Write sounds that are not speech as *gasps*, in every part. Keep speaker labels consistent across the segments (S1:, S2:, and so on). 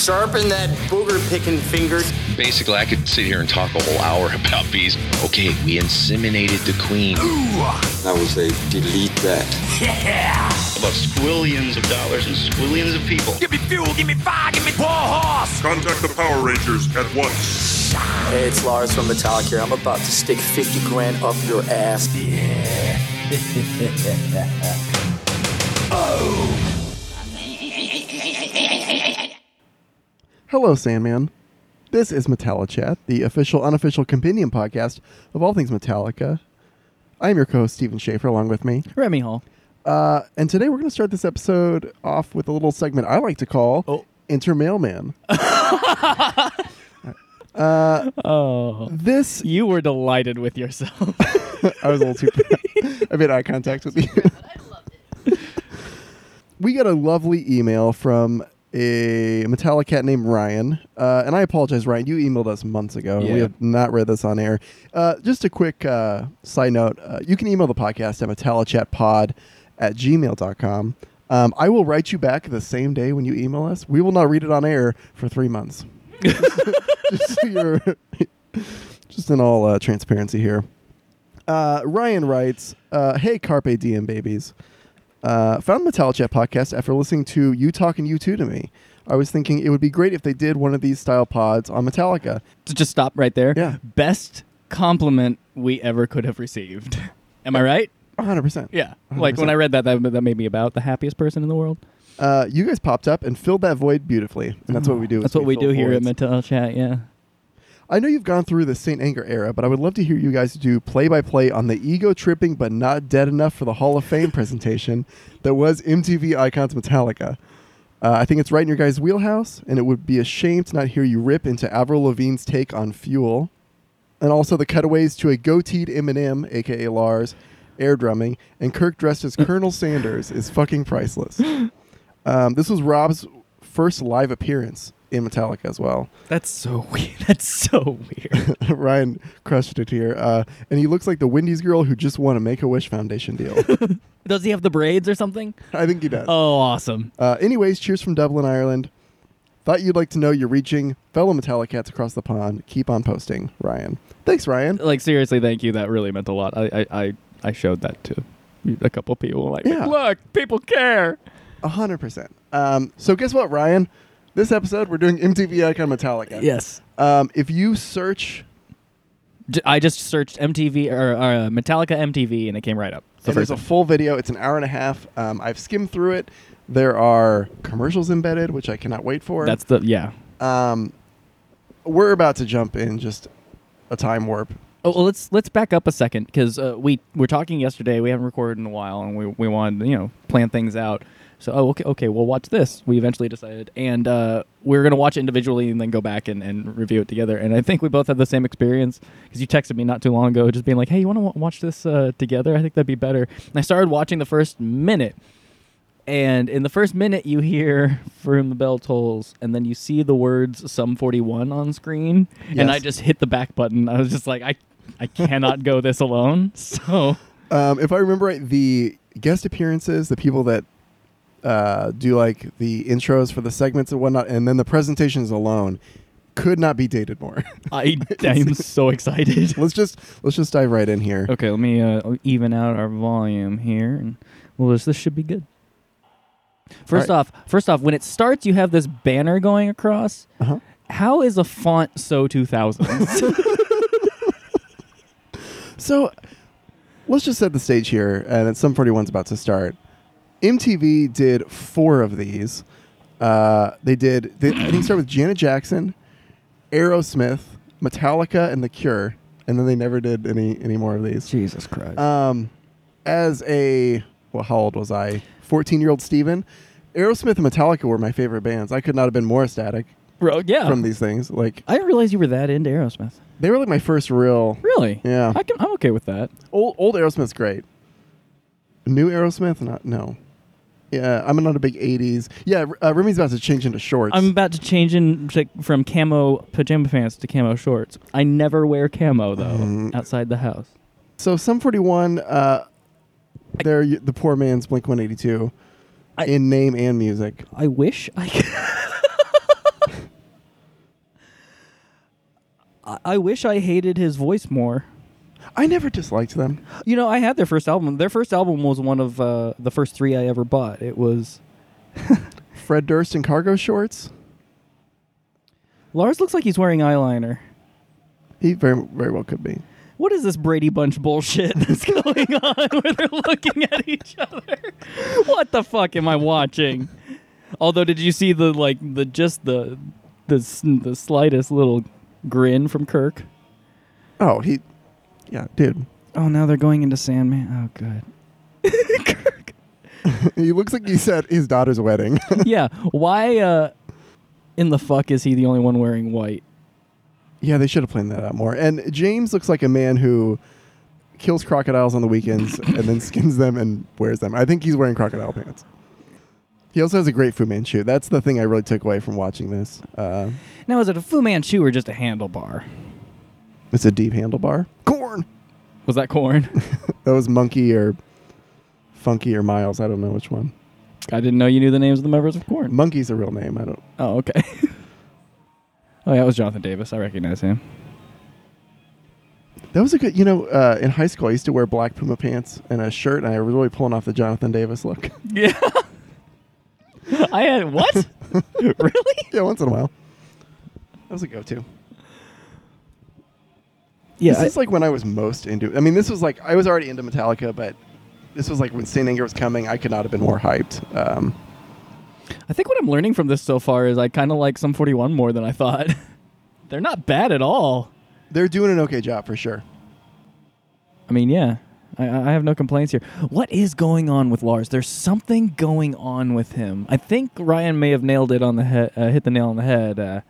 S1: Sharpen that booger picking finger.
S2: Basically, I could sit here and talk a whole hour *laughs* about bees. Okay, we inseminated the queen. Ooh.
S3: I would say delete that. Yeah.
S2: About squillions of dollars and squillions of people.
S4: Give me fuel, give me fire, give me war horse.
S5: Contact the Power Rangers at once.
S1: Hey, it's Lars from Metallica here. I'm about to stick 50 grand up your ass. *laughs* Oh. *laughs*
S6: Hello, Sandman. This is Metallichat, the official, unofficial compendium podcast of all things Metallica. I am your co-host Stephen Schaefer, along with me,
S7: Remy Hall.
S6: uh, and today we're going to start this episode off with a little segment I like to call
S7: Oh.
S6: "Enter Mailman." *laughs*
S7: Oh,
S6: This
S7: you were delighted with yourself. *laughs*
S6: I was a little too. I made eye contact with you. I loved it. we got a lovely email from a Metallica named Ryan, uh, and I apologize, Ryan. You emailed us months ago. We have not read this on air. Uh, just a quick uh, side note: uh, you can email the podcast at metallichatpod at gmail.com. Um, I will write you back the same day when you email us. We will not read it on air for three months. *laughs* just so you're, *laughs* just in all uh, transparency here. Uh, Ryan writes, uh, "Hey Carpe Diem babies, uh, found the Metallichat podcast after listening to you talking you two to me. I was thinking it would be great if they did one of these style pods on Metallica.
S7: to just stop right there.
S6: Yeah.
S7: Best compliment we ever could have received. *laughs* Am I right?
S6: 100. percent
S7: Yeah. Like when I read that, that, that made me about the happiest person in the world.
S6: Uh, you guys popped up and filled that void beautifully, and that's what we do.
S7: That's what we
S6: fill
S7: do here at
S6: voids.
S7: Metal Chat. Yeah.
S6: I know you've gone through the Saint Anger era, but I would love to hear you guys do play by play on the ego tripping but not dead enough for the Hall of Fame *laughs* presentation that was MTV Icons Metallica. Uh, I think it's right in your guys' wheelhouse, and it would be a shame to not hear you rip into Avril Lavigne's take on Fuel, and also the cutaways to a goateed Eminem, aka Lars, air drumming, and Kirk dressed as Colonel Sanders is fucking priceless. *laughs* Um, this was Rob's first live appearance in Metallica as well.
S7: That's so *laughs* weird. That's so weird. *laughs*
S6: Ryan crushed it here. Uh, and he looks like the Wendy's girl who just won a Make a Wish Foundation deal. *laughs*
S7: Does he have the braids or something?
S6: I think he does.
S7: Oh, awesome.
S6: Uh, anyways, cheers from Dublin, Ireland. Thought you'd like to know you're reaching fellow Metallicats across the pond. Keep on posting, Ryan. Thanks, Ryan.
S7: Like seriously, thank you. That really meant a lot. I I I, I showed that to a couple people. Like,
S6: Yeah.
S7: look, people care.
S6: A hundred percent. Um, so guess what, Ryan? This episode we're doing MTV Icon Metallica.
S7: Yes.
S6: Um, if you search,
S7: J- I just searched MTV or uh, Metallica MTV and it came right up.
S6: so there's a full video. It's an hour and a half. Um, I've skimmed through it. There are commercials embedded, which I cannot wait for.
S7: That's the yeah.
S6: um, we're about to jump in just a time warp.
S7: Oh, well, let's let's back up a second because uh, we were talking yesterday. We haven't recorded in a while, and we we wanted to, you know plan things out. So oh okay okay we'll watch this. We eventually decided, and uh, we are gonna watch it individually and then go back and, and review it together. And I think we both had the same experience because you texted me not too long ago, just being like, "Hey, you want to w- watch this uh, together? I think that'd be better." And I started watching the first minute, and in the first minute you hear *laughs* "For whom the bell tolls," and then you see the words "Sum 41" on screen, yes. and I just hit the back button. I was just like, I I cannot go this alone. *laughs* So
S6: Um, if I remember right, the guest appearances, the people that uh, do like the intros for the segments and whatnot, and then the presentations alone, could not be dated more. *laughs*
S7: I I'm so excited. *laughs*
S6: let's just let's just dive right in here.
S7: Okay, let me uh, even out our volume here, and well, this this should be good. First
S6: right.
S7: off, first off, when it starts, you have this banner going across.
S6: Uh-huh.
S7: How is a font so 2000s? *laughs*
S6: So let's just set the stage here, and it's Sum 41's about to start. MTV did four of these. Uh, they did. They, I think start with Janet Jackson, Aerosmith, Metallica, and The Cure, and then they never did any any more of these.
S7: Jesus Christ!
S6: Um, as a well, how old was I? Fourteen year old Steven. Aerosmith and Metallica were my favorite bands. I could not have been more ecstatic
S7: Bro, yeah.
S6: from these things. Like
S7: I didn't realize you were that into Aerosmith.
S6: they were like my first real.
S7: Really?
S6: Yeah.
S7: I can, I'm okay with that.
S6: Old old Aerosmith's great. New Aerosmith, not no. Yeah, I'm not a big '80s. Yeah, uh, Remy's about to change into shorts.
S7: I'm about to change in to, from camo pajama pants to camo shorts. I never wear camo though
S6: mm-hmm.
S7: outside the house.
S6: So Sum 41, uh, they're I, the poor man's Blink 182
S7: I,
S6: in name and music.
S7: I wish I. Could *laughs* I, I wish I hated his voice more.
S6: I never disliked them.
S7: You know, I had their first album. Their first album was one of uh, the first three I ever bought. It was *laughs*
S6: Fred Durst in cargo shorts.
S7: Lars looks like he's wearing eyeliner.
S6: He very very well could be.
S7: What is this Brady Bunch bullshit *laughs* that's going on where they're looking at each other? What the fuck am I watching? Although, did you see the like the just the the the slightest little grin from Kirk?
S6: Oh, he. Yeah, dude.
S7: Oh, now they're going into Sandman. Oh, good. Kirk. *laughs*
S6: he looks like he's at his daughter's wedding. *laughs*
S7: Yeah. Why uh, in the fuck is he the only one wearing white?
S6: yeah, they should have planned that out more. And James looks like a man who kills crocodiles on the weekends *laughs* and then skins them and wears them. I think he's wearing crocodile pants. He also has a great Fu Manchu. That's the thing I really took away from watching this. Uh,
S7: Now, is it a Fu Manchu or just a handlebar?
S6: It's a deep handlebar. Korn.
S7: Was that Korn? *laughs*
S6: That was Munky or Funky or Miles. I don't know which one.
S7: I didn't know you knew the names of the members of Korn.
S6: Munky's a real name. I don't.
S7: Oh, okay. *laughs* oh, yeah, it was Jonathan Davis. I recognize him.
S6: That was a good. You know, uh, in high school, I used to wear black Puma pants and a shirt, and I was really pulling off the Jonathan Davis look. *laughs*
S7: Yeah. I had what? really?
S6: yeah, once in a while. That was a go-to.
S7: Yeah.
S6: this is like when I was most into. I mean, this was like I was already into Metallica, but this was like when Saint Anger was coming. I could not have been more hyped. Um,
S7: I think what I'm learning from this so far is I kind of like Sum 41 more than I thought. *laughs* They're not bad at all.
S6: they're doing an okay job for sure.
S7: I mean, yeah. I, I have no complaints here. What is going on with Lars? There's something going on with him. I think Ryan may have nailed it on the head, uh, hit the nail on the head. Uh,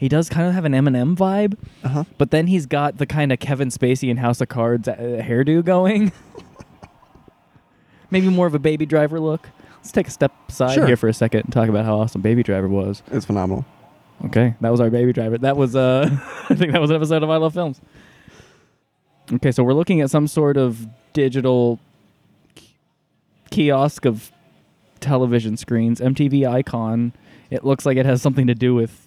S7: he does kind of have an Eminem vibe,
S6: Uh huh.
S7: but then he's got the kind of Kevin Spacey in House of Cards uh, hairdo going. *laughs* Maybe more of a Baby Driver look. Let's take a step aside
S6: Sure.
S7: here for a second and talk about how awesome Baby Driver was.
S6: It's phenomenal.
S7: Okay, that was our baby driver. That was uh *laughs* I think that was an episode of I Love Films. Okay, so we're looking at some sort of digital ki- kiosk of television screens, MTV icon. It looks like it has something to do with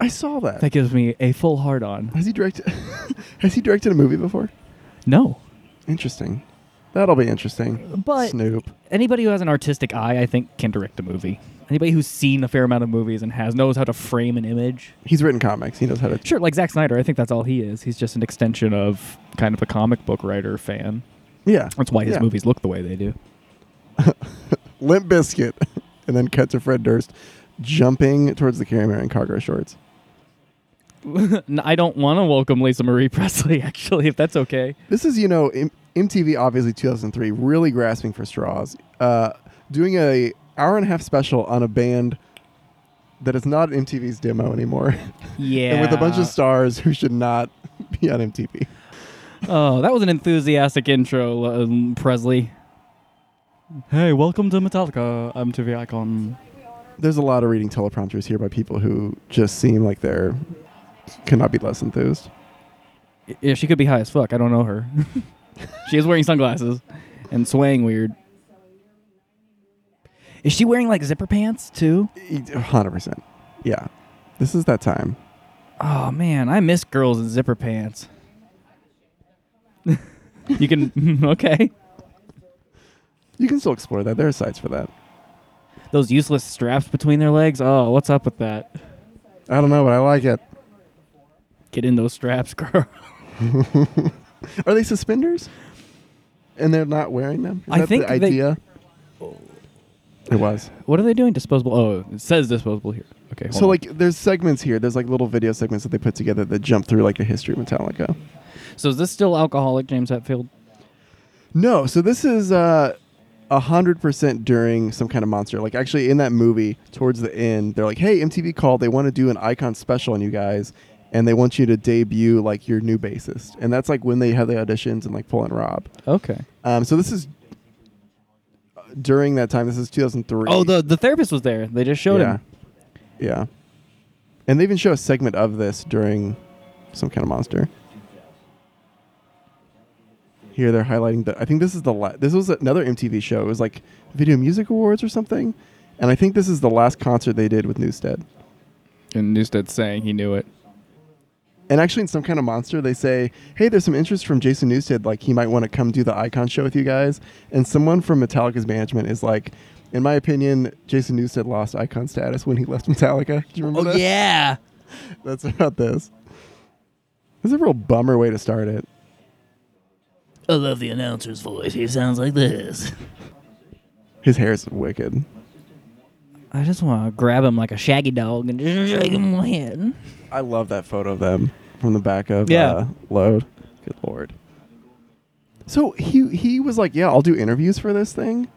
S6: I saw that.
S7: That gives me a full hard on.
S6: Has he directed? *laughs* has he directed a movie before?
S7: No,
S6: Interesting. That'll be interesting.
S7: but
S6: Snoop.
S7: anybody who has an artistic eye, I think, can direct a movie. Anybody who's seen a fair amount of movies and has knows how to frame an image.
S6: He's written comics. He knows how to.
S7: Sure, like Zack Snyder, I think that's all he is. He's just an extension of kind of a comic book writer fan.
S6: Yeah.
S7: That's why his
S6: Yeah.
S7: movies look the way they do. *laughs*
S6: Limp Bizkit, *laughs* and then cut to Fred Durst jumping towards the camera in cargo shorts.
S7: N- I don't want to welcome Lisa Marie *laughs* Presley, actually, if that's okay.
S6: This is, you know, M- MTV obviously 2003, really grasping for straws, uh, doing a hour and a half special on a band that is not MTV's demo anymore,
S7: Yeah. *laughs*
S6: and with a bunch of stars who should not *laughs* be on MTV.
S7: Oh, that was an enthusiastic intro, um, Presley. Hey, welcome to Metallica. I'm Icon.
S6: There's a lot of reading teleprompters here by people who just seem like they're cannot be less enthused.
S7: Yeah, she could be high as fuck. I don't know her. *laughs* she is wearing sunglasses and swaying weird. Is she wearing like zipper pants too?
S6: Hundred percent. Yeah, this is that time.
S7: Oh man, I miss girls in zipper pants. *laughs* you can *laughs* mm, okay.
S6: You can still explore that. There are sites for that.
S7: Those useless straps between their legs. Oh, what's up with that?
S6: I don't know, but I like it.
S7: Get in those straps, *laughs* girl.
S6: Are they suspenders? And they're not wearing them? Is
S7: I
S6: that
S7: think
S6: the
S7: they-
S6: idea. It was.
S7: What are they doing? Disposable. Oh, it says disposable here. Okay. hold
S6: So
S7: on.
S6: like there's segments here. There's like little video segments that they put together that jump through like the history of Metallica.
S7: so is this still alcoholic, James Hetfield?
S6: No, so this is uh a hundred percent during some kind of monster. Like actually in that movie, towards the end, they're like, "Hey, MTV called. They want to do an icon special on you guys." And they want you to debut like your new bassist, and that's like when they have the auditions and like pull in Rob.
S7: Okay.
S6: Um, so this is uh, during that time. This is 2003.
S7: Oh, the the therapist was there. They just showed
S6: yeah,
S7: him.
S6: yeah, and they even show a segment of this during some kind of monster. Here they're highlighting the. I think this is the la- this was another MTV show. It was like Video Music Awards or something, and I think this is the last concert they did with Newsted.
S7: And Newsted saying he knew it.
S6: And actually, in some kind of monster, they say, "Hey, there's some interest from Jason Newsted. Like, he might want to come do the Icon show with you guys." And someone from Metallica's management is like, "In my opinion, Jason Newsted lost Icon status when he left Metallica." *laughs* Do you remember oh, that?
S7: Oh, yeah. *laughs*
S6: That's about this. This is a real bummer way to start it.
S8: I love the announcer's voice. He sounds like this. *laughs*
S6: His hair is wicked.
S7: I just want to grab him like a shaggy dog and just shake him in my head.
S6: I love that photo of them from the back of
S7: Yeah.
S6: uh, Load. Good lord. So he he was like, "Yeah, I'll do interviews for this thing,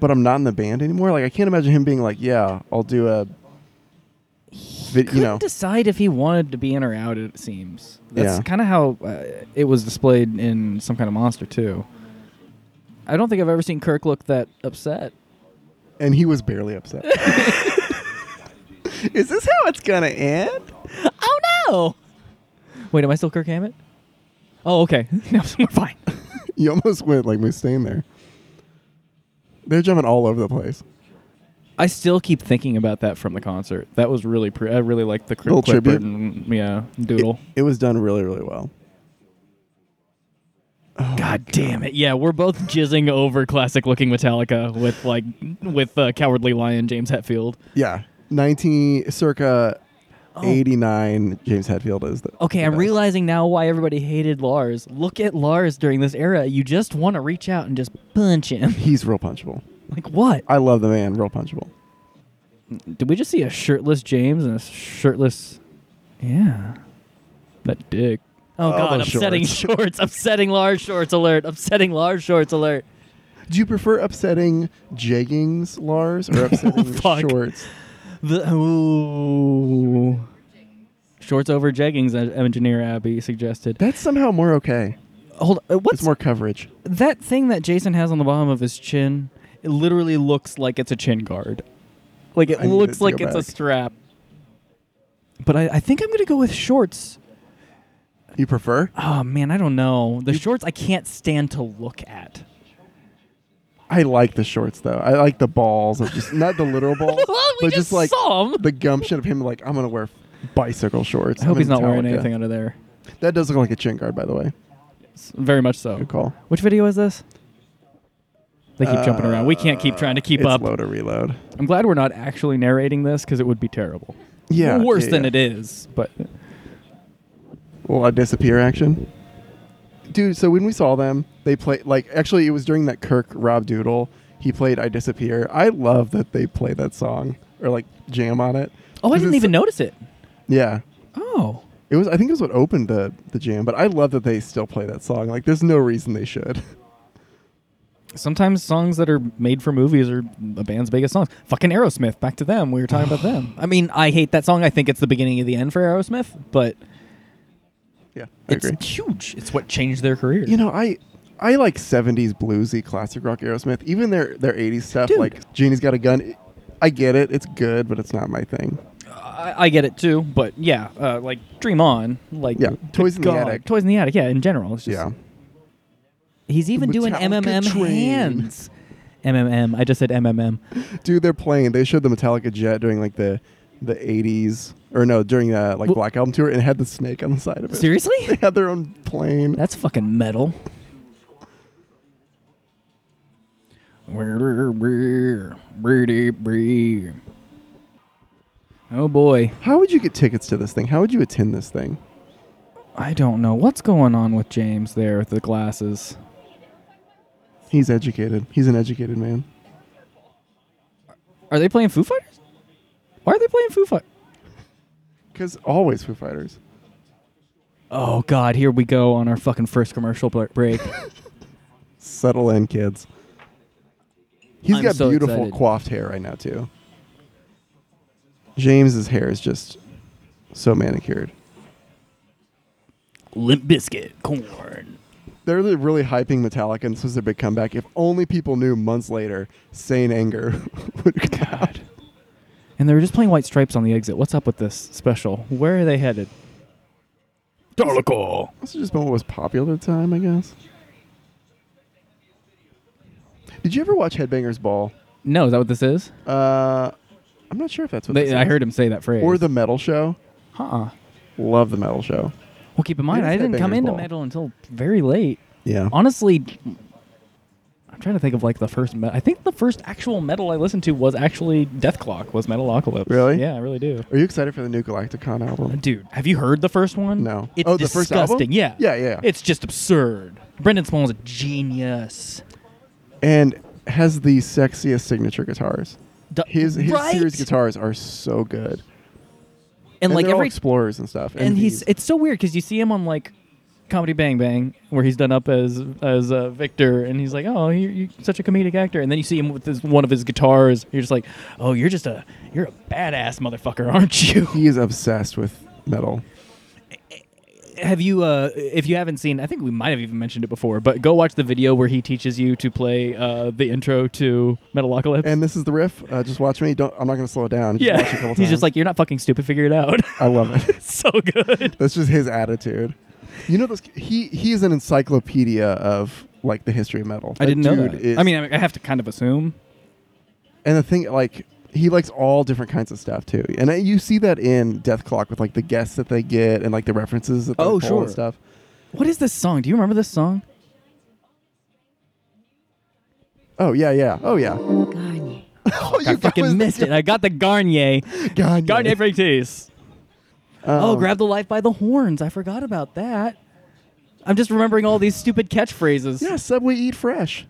S6: but I'm not in the band anymore." Like I can't imagine him being like, "Yeah, I'll do a." vid-
S7: Couldn't
S6: you know,
S7: decide if he wanted to be in or out. It seems that's
S6: Yeah.
S7: kind of how uh, it was displayed in some kind of monster too. I don't think I've ever seen Kirk look that upset.
S6: and he was barely upset. *laughs* Is this how it's gonna end?
S7: Oh no! Wait, am I still Kirk Hammett? Oh, okay. *laughs* no, we're fine. *laughs*
S6: You almost went like Mustaine there. They're jumping all over the place.
S7: I still keep thinking about that from the concert. That was really pre- I really like the
S6: Little
S7: Clip
S6: tribute?
S7: Burton, yeah, doodle.
S6: It, it was done really, really well.
S7: God damn it! Yeah, we're both jizzing over classic looking Metallica with like with uh, Cowardly Lion James Hetfield.
S6: Yeah, nineteen circa
S7: Oh.
S6: eighty nine. James Hetfield is the
S7: Okay,
S6: the
S7: I'm
S6: best.
S7: realizing now why everybody hated Lars. Look at Lars during this era. You just want to reach out and just punch him. *laughs*
S6: He's real punchable.
S7: like what?
S6: I love the man. Real punchable.
S7: Did we just see a shirtless James and a shirtless? Yeah, that dick. Oh,
S6: Oh,
S7: God! Upsetting
S6: shorts. *laughs*
S7: shorts. Upsetting Lars shorts alert. Upsetting Lars shorts alert.
S6: Do you prefer upsetting jeggings, Lars, or upsetting *laughs*
S7: fuck.
S6: shorts?
S7: The ooh. Shorts over jeggings, as engineer Abby suggested.
S6: That's somehow more okay.
S7: Hold, uh, what's
S6: It's more coverage.
S7: that thing that Jason has on the bottom of his chin? It literally looks like it's a chin guard. Like it
S6: I need
S7: looks like it's a
S6: back.
S7: strap. But I, I think I'm gonna go with shorts.
S6: You prefer?
S7: Oh man, I don't know. The shorts I can't stand to look at.
S6: I like the shorts though. I like the balls of just not the literal *laughs* balls,
S7: Well, we
S6: but
S7: just
S6: just like
S7: saw 'em.
S6: the gumption of him. Like I'm gonna wear bicycle shorts.
S7: I hope
S6: I'm
S7: he's
S6: in
S7: not wearing anything under there.
S6: That does look like a chin guard, by the way.
S7: S- Very much so.
S6: Good call.
S7: Which video is this? They keep jumping around. We can't keep trying to keep
S6: it's
S7: up.
S6: Load or reload.
S7: I'm glad we're not actually narrating this because it would be terrible.
S6: Yeah,
S7: worse
S6: yeah,
S7: than
S6: yeah.
S7: it is. But
S6: Well, I disappear action. Dude, so when we saw them, they played like actually it was during that Kirk Rob Doodle. He played I Disappear. I love that they play that song or like jam on it.
S7: oh, I didn't even notice it.
S6: Yeah.
S7: Oh,
S6: It was I think it was what opened the the jam, but I love that they still play that song. Like there's no reason they should. *laughs*
S7: sometimes songs that are made for movies are a band's biggest songs. Fucking Aerosmith. Back to them. We were talking about them. *sighs* I mean, I hate that song. I think it's the beginning of the end for Aerosmith, but
S6: Yeah, I
S7: it's
S6: agree.
S7: huge. It's what changed their career.
S6: You know, I I like 70s bluesy classic rock Aerosmith. Even their their 80s stuff
S7: Dude.
S6: like Janie's Got a Gun. I get it. It's good, but it's not my thing.
S7: I, I get it too, but yeah, uh, like Dream On, like
S6: Yeah, Toys in the
S7: God.
S6: Attic.
S7: Toys in the Attic. Yeah, in general, it's just,
S6: Yeah.
S7: He's even doing
S6: Metallica
S7: MMM
S6: train.
S7: hands. MMM. I just said MMM. *laughs*
S6: Dude, they're playing. They showed the Metallica jet doing like the the 80s or no, during uh, like Black Album tour and it had the snake on the side of it.
S7: Seriously? *laughs*
S6: They had their own plane.
S7: That's fucking metal. Oh boy.
S6: How would you get tickets to this thing? How would you attend this thing?
S7: I don't know. What's going on with James there with the glasses?
S6: He's educated. He's an educated man.
S7: Are they playing Foo Fighters? Why are they playing Foo Fighters?
S6: Cuz always Foo Fighters.
S7: Oh god, here we go on our fucking first commercial break. *laughs*
S6: Settle in, kids. He's
S7: I'm
S6: got
S7: so
S6: beautiful
S7: excited.
S6: coiffed hair right now too. James's hair is just so manicured.
S7: Limp Bizkit, Korn.
S6: They're really- really hyping Metallica, and this was their big comeback. If only people knew months later, Saint Anger *laughs* would come out.
S7: And they were just playing White Stripes on the exit. What's up with this special? Where are they headed? Darlico.
S6: This is just been what was popular at the time, I guess. Did you ever watch Headbangers Ball?
S7: No, is that what this is?
S6: Uh, I'm not sure if that's what
S7: They,
S6: this
S7: I
S6: is.
S7: heard him say that phrase.
S6: Or the Metal Show.
S7: Uh-uh.
S6: Love the Metal Show.
S7: Well, keep in mind,
S6: Maybe
S7: I didn't come
S6: Headbangers
S7: into
S6: Ball.
S7: metal until very late.
S6: Yeah.
S7: Honestly, I'm trying to think of like the first. Me- I think the first actual metal I listened to was actually Dethklok. Was Metalocalypse.
S6: Really?
S7: Yeah, I really do.
S6: Are you excited for the new Galaktikon album?
S7: Dude, have you heard the first one?
S6: No.
S7: It's
S6: Oh, the first album?
S7: disgusting. Yeah.
S6: Yeah, yeah.
S7: It's just absurd. Brendon Small's a genius.
S6: And has the sexiest signature guitars.
S7: Du-
S6: His his
S7: right?
S6: series guitars are so good.
S7: and, like
S6: they're all
S7: every
S6: explorers and stuff.
S7: and he's it's so weird because you see him on like comedy bang bang where he's done up as as uh, victor and he's like oh you're, you're such a comedic actor and then you see him with his, one of his guitars you're just like oh you're just a you're a badass motherfucker *laughs* aren't you
S6: he is obsessed with metal.
S7: have you uh if you haven't seen i think we might have even mentioned it before but go watch the video where he teaches you to play uh the intro to metalocalypse
S6: And this is the riff. Uh, just watch me. Don't. I'm not going to slow it down. Just watch it a
S7: yeah
S6: couple *laughs*
S7: he's
S6: times.
S7: just like you're not fucking stupid figure it out
S6: I love it. *laughs*
S7: so good
S6: That's just his attitude. You know, this he he's an encyclopedia of like the history of metal.
S7: i didn't know that
S6: is-
S7: i mean I, I have to kind of assume
S6: and the thing like he likes all different kinds of stuff too, and uh, you see that in Dethklok with like the guests that they get and like the references that they
S7: Oh,
S6: pull
S7: sure.
S6: and stuff.
S7: what is this song do you remember this song
S6: Oh yeah, yeah. Oh yeah.
S9: Garnier. *laughs*
S6: Oh,
S7: I fucking missed *laughs* it. I got the Garnier.
S6: Garnier.
S7: Garnier Fructis. Oh,
S6: Um,
S7: grab the life by the horns. I forgot about that. I'm just remembering all these stupid catchphrases.
S6: Yeah, Subway eat fresh.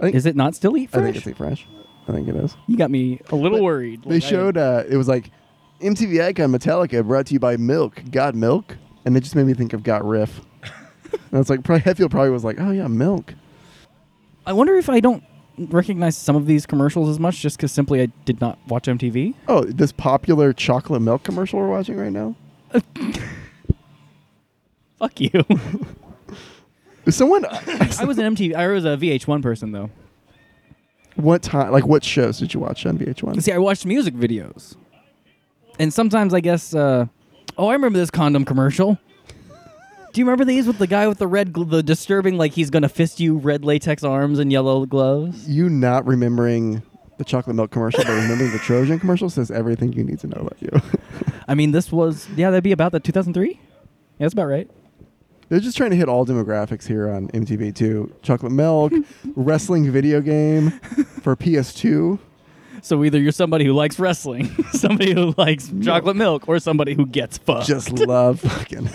S6: Think,
S7: Is it not still eat fresh?
S6: I think it's eat fresh. I think it is.
S7: you got me a little
S6: But
S7: worried.
S6: They
S7: Like,
S6: showed uh, it was like MTV Icon Metallica brought to you by Milk. Got Milk, and it just made me think of Got Riff. *laughs* and it's like probably Hetfield probably was like, oh yeah, Milk.
S7: I wonder if I don't recognize some of these commercials as much just because simply I did not watch MTV.
S6: Oh, this popular chocolate milk commercial we're watching right now. *laughs*
S7: Fuck you. *laughs*
S6: Someone,
S7: I was an MTV. I was a VH1 person though.
S6: what time? Like what shows did you watch on VH1?
S7: See, I watched music videos, and sometimes I guess. Uh, oh, I remember this condom commercial. Do you remember these with the guy with the red, gl- the disturbing, like he's gonna fist you, red latex arms and yellow gloves?
S6: You not remembering the chocolate milk commercial, but remembering the Trojan commercial says everything you need to know about you. *laughs*
S7: I mean, this was yeah, that'd be about the 2003. Yeah, that's about right.
S6: They're just trying to hit all demographics here on MTV too. Chocolate milk, *laughs* wrestling video game for PS2.
S7: So either you're somebody who likes wrestling, *laughs* somebody who likes chocolate milk, or somebody who gets fucked.
S6: Just love fucking.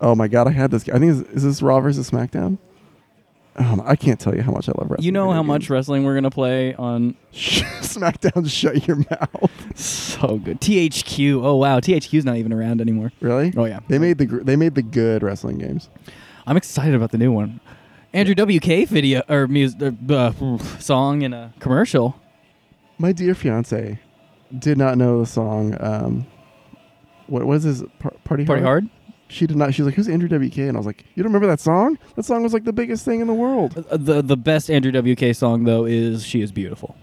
S6: Oh my god, I had this. I think is, is this Raw versus SmackDown? Um, I can't tell you how much I love wrestling.
S7: you know how much wrestling we're gonna play on *laughs*
S6: SmackDown. Shut your mouth.
S7: so good. THQ. Oh wow, THQ's not even around anymore.
S6: Really?
S7: Oh yeah.
S6: They made the gr- they made the good wrestling games.
S7: I'm excited about the new one. Andrew WK video or music uh, song in a commercial.
S6: My dear fiance did not know the song. Um, what was his par- party
S7: Party hard.
S6: She did not. She was like, "Who's Andrew WK?" And I was like, "You don't remember that song? That song was like the biggest thing in the world."
S7: Uh, the the best Andrew WK song though is "She Is Beautiful."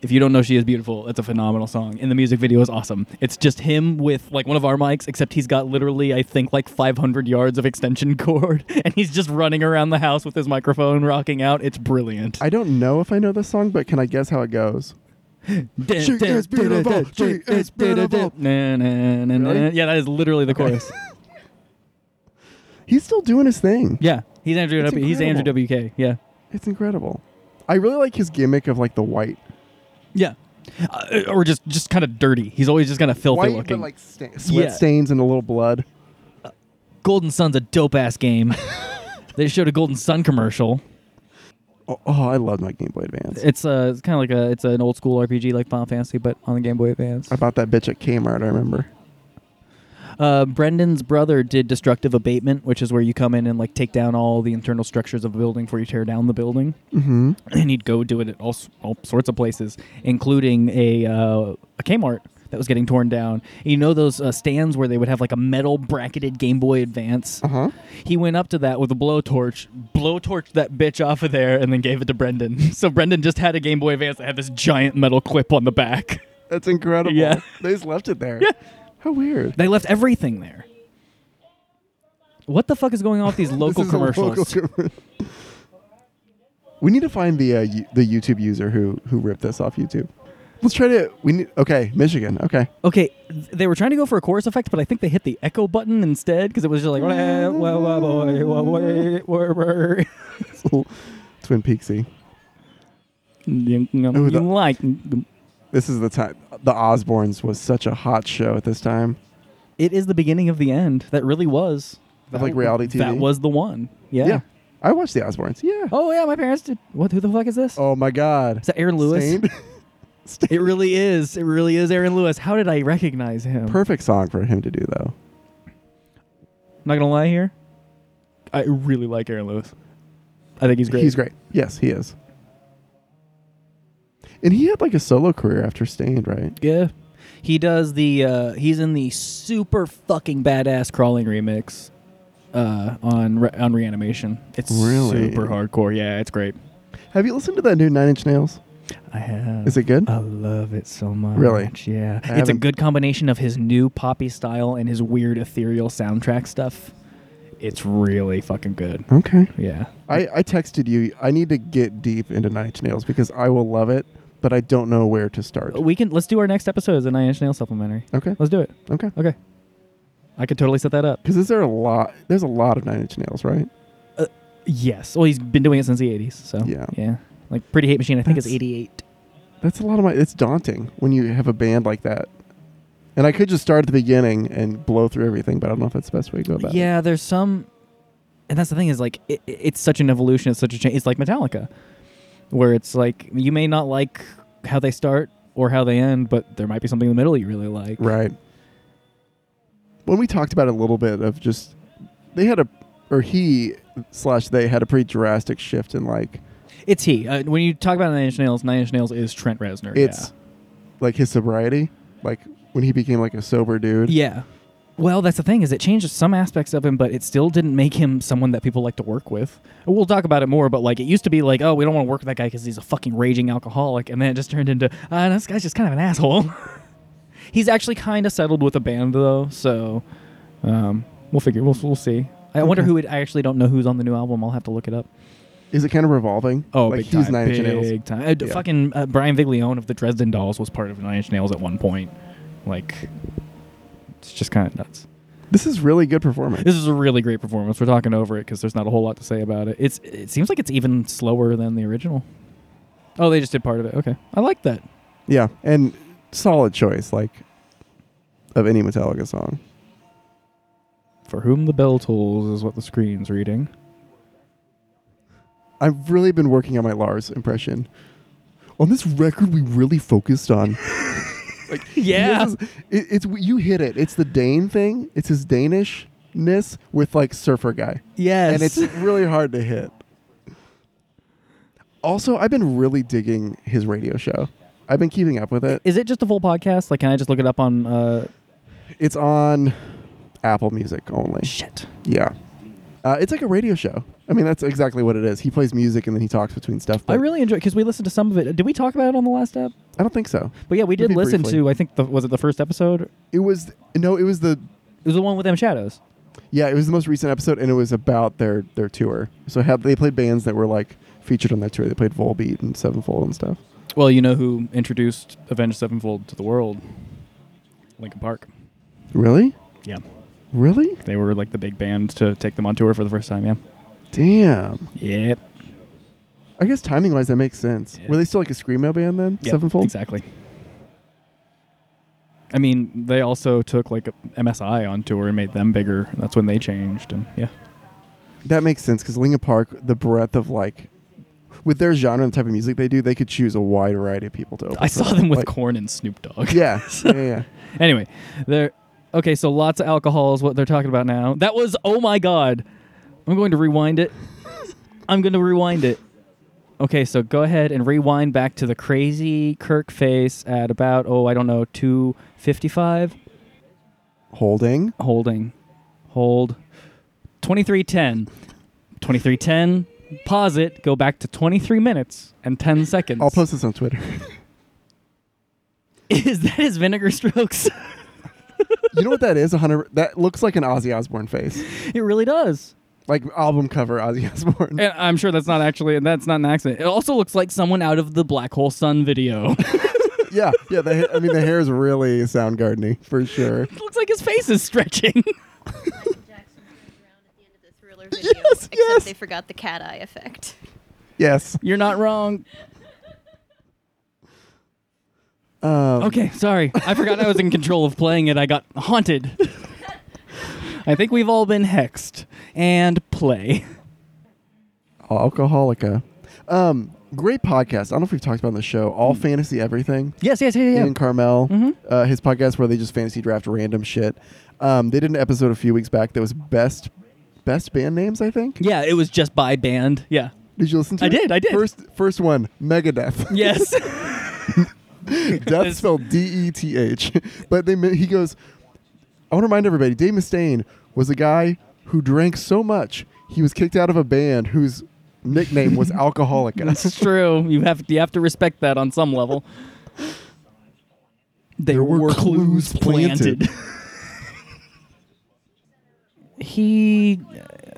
S7: If you don't know "She Is Beautiful," it's a phenomenal song, and the music video is awesome. It's just him with like one of our mics, except he's got literally I think like 500 yards of extension cord, *laughs* and he's just running around the house with his microphone rocking out. It's brilliant.
S6: I don't know if I know this song, but can I guess how it goes? She is beautiful. She is beautiful.
S7: Yeah, that is literally the chorus.
S6: He's still doing his thing.
S7: Yeah, he's Andrew.
S6: It's
S7: W- he's Andrew WK. Yeah,
S6: It's incredible. I really like his gimmick of like the white,
S7: yeah, uh, or just just kind of dirty. He's always just kind of filthy
S6: white
S7: looking.
S6: but like sta- sweat
S7: Yeah.
S6: stains and a little blood.
S7: Golden Sun's a dope ass game. *laughs* they showed a Golden Sun commercial.
S6: Oh, oh I love my Game Boy Advance.
S7: It's uh, it's kind of like a it's an old school RPG like Final Fantasy, but on the Game Boy Advance.
S6: I bought that bitch at Kmart. I remember.
S7: Uh, Brendan's brother did destructive abatement, which is where you come in and like take down all the internal structures of a building before you tear down the building.
S6: Mm-hmm.
S7: and he'd go do it at all, all sorts of places, including a uh, a Kmart. That was getting torn down. And you know those uh, stands where they would have like a metal bracketed Game Boy Advance.
S6: Uh huh.
S7: He went up to that with a blowtorch, blowtorched that bitch off of there, and then gave it to Brendan. *laughs* So Brendan just had a Game Boy Advance that had this giant metal clip on the back.
S6: That's incredible.
S7: Yeah.
S6: They just left it there.
S7: Yeah.
S6: How weird.
S7: They left everything there. What the fuck is going on with these *laughs* local commercials?
S6: local *laughs* commer- we need to find the uh, y- the YouTube user who who ripped this off YouTube. Let's try to. We need. Okay, Michigan. Okay.
S7: Okay, th- they were trying to go for a chorus effect, but I think they hit the echo button instead because it was just like, "Wah, wah, wah, boy, wah, wah, wah, wah."
S6: It's a little Twin Peaksy.
S7: you
S6: Ooh, the-
S7: like
S6: This is the time. The Osbournes was such a hot show at this time.
S7: it is the beginning of the end. That really was.
S6: Of, like, reality TV?
S7: That was the one. Yeah.
S6: I watched the Osbournes. Yeah.
S7: Oh yeah, my parents did. What? Who the fuck is this?
S6: Oh my God.
S7: Is that Aaron Lewis?
S6: Staind? *laughs* Staind. *laughs*
S7: It really is. It really is Aaron Lewis. How did I recognize him?
S6: Perfect song for him to do though.
S7: Not gonna lie here. I really like Aaron Lewis. I think he's great.
S6: He's great. Yes, he is. And he had like a solo career after Staind, right?
S7: Yeah. He does the uh he's in the super fucking badass crawling remix uh on re- on reanimation. It's
S6: Really?
S7: super hardcore. Yeah, it's great.
S6: Have you listened to that new Nine Inch Nails?
S7: I have.
S6: Is it good?
S7: I love it so much.
S6: Really?
S7: Yeah.
S6: I
S7: it's a good combination of his new poppy style and his weird ethereal soundtrack stuff. It's really fucking good.
S6: Okay.
S7: Yeah.
S6: I, I texted you. I need to get deep into Nine Inch Nails because I will love it, but I don't know where to start.
S7: We can let's do our next episode as a Nine Inch Nails supplementary.
S6: Okay.
S7: Let's do it.
S6: Okay.
S7: Okay. I could totally set that up.
S6: Because is there a lot? There's a lot of Nine Inch Nails, right?
S7: Uh, yes. Well, he's been doing it since the 80s. So
S6: Yeah.
S7: yeah. Like Pretty Hate Machine, I think is
S6: That's-
S7: 88.
S6: That's a lot of my. It's daunting when you have a band like that. And I could just start at the beginning and blow through everything, but I don't know if that's the best way to go about it.
S7: Yeah, there's some, and that's the thing is like it, it's such an evolution. It's such a change. It's like Metallica, where it's like you may not like how they start or how they end, but there might be something in the middle you really like.
S6: Right. When we talked about it a little bit of just they had a or he slash they had a pretty drastic shift in like
S7: It's he. Uh, when you talk about Nine Inch Nails, Nine Inch Nails is Trent Reznor.
S6: it's like his sobriety, like when he became like a sober dude.
S7: yeah. yeah. Well, that's the thing is it changed some aspects of him, but it still didn't make him someone that people like to work with. We'll talk about it more, but like it used to be like, oh, we don't want to work with that guy because he's a fucking raging alcoholic, and then it just turned into, uh, this guy's just kind of an asshole. *laughs* he's actually kind of settled with a band though, so um, we'll figure. We'll we'll see. I wonder who it. I actually don't know who's on the new album. I'll have to look it up.
S6: Is it kind of revolving?
S7: Oh,
S6: like
S7: big
S6: he's
S7: time,
S6: Nine Inch
S7: big time. Uh,
S6: Yeah.
S7: Fucking uh, Brian Viglione of the Dresden Dolls was part of Nine Inch Nails at one point. Like, it's just kind of nuts.
S6: This is really good performance.
S7: This is a really great performance. We're talking over it because there's not a whole lot to say about it. It's it seems like it's even slower than the original. Oh, they just did part of it. Okay, I like that.
S6: Yeah, and solid choice, like of any Metallica song.
S7: For whom the bell tolls is what the screen's reading.
S6: I've really been working on my Lars impression. On this record, we really focused on. *laughs* like,
S7: Yeah.
S6: is- it, it's you hit it. It's the Dane thing. It's his Danishness with like surfer guy,
S7: Yes,
S6: and it's really hard to hit. Also, I've been really digging his radio show. I've been keeping up with it.
S7: is it just a full podcast? Like, can I just look it up on? uh
S6: It's on Apple Music only.
S7: Shit.
S6: Yeah. Uh, it's like a radio show. I mean, that's exactly what it is. He plays music and then he talks between stuff.
S7: I
S6: but
S7: really enjoy because we listened to some of it. Did we talk about it on the last app?
S6: I don't think so.
S7: But yeah, we did
S6: Maybe
S7: listen
S6: briefly.
S7: to. I think the was it the first episode? It
S6: It was no, it was the It
S7: was the one with them shadows.
S6: yeah, it was the most recent episode, and it was about their their tour. So have they played bands that were like featured on that tour? They played Volbeat and Sevenfold and stuff.
S7: Well, you know who introduced Avenged Sevenfold to the world? Linkin Park.
S6: Really,
S7: Yeah,
S6: really,
S7: they were like the big band to take them on tour for the first time. Yeah.
S6: damn.
S7: Yep.
S6: I guess timing wise, that makes sense.
S7: Yeah.
S6: Were they still like a screamo band then?
S7: Yep,
S6: Sevenfold.
S7: Exactly. I mean, they also took like MSI on tour and made them bigger. That's when they changed, and yeah,
S6: That makes sense because Linkin Park, the breadth of like, with their genre and type of music they do, they could choose a wide variety of people to open.
S7: I saw them with
S6: Like,
S7: Korn and Snoop Dogg.
S6: Yeah, yeah, yeah. *laughs*
S7: anyway, they're okay. So lots of alcohol is what they're talking about now. That was oh my god. I'm going to rewind it. I'm going to rewind it. Okay, so go ahead and rewind back to the crazy Kirk face at about oh I don't know two fifty five.
S6: Holding.
S7: Holding, hold, 2310 2310 Pause it. Go back to twenty three minutes and ten seconds.
S6: I'll post this on Twitter. *laughs*
S7: Is that his vinegar strokes? *laughs*
S6: you know what that is? A hundred. That looks like an Ozzy Osbourne face,
S7: it really does.
S6: like album cover Ozzy Osbourne.
S7: And I'm sure that's not actually that's not an accident. It also looks like someone out of the Black Hole Sun video. *laughs*
S6: yeah, yeah. The, ha- I mean, the hair is really Soundgarden-y for sure.
S7: it looks like his face is stretching. *laughs*
S9: Jackson turns around at the end of the thriller video, *laughs*
S6: Yes,
S9: except
S6: yes.
S9: they forgot the cat eye effect.
S6: Yes.
S7: You're not wrong.
S6: Um,
S7: Okay, sorry. I forgot I was in control of playing it. I got haunted. I think we've all been hexed. And play.
S6: Alcoholica. Um, great podcast. I don't know if we've talked about it on the show. All Fantasy Everything.
S7: Yes, yes, yeah, yeah.
S6: Ian Karmel, uh, his podcast where they just fantasy draft random shit. Um, they did an episode a few weeks back that was best best band names. I think.
S7: Yeah, it was just by band. Yeah.
S6: Did you listen to?
S7: I
S6: it?
S7: did, I did.
S6: First first one, Megadeth.
S7: Yes. *laughs* *laughs* *laughs*
S6: Death spelled D E T H. *laughs* But they he goes. I want to remind everybody, Dave Mustaine was a guy who drank so much he was kicked out of a band whose nickname was *laughs* Alcoholica.
S7: That's true. You have you have to respect that on some level. They
S6: There were clues planted.
S7: planted. he.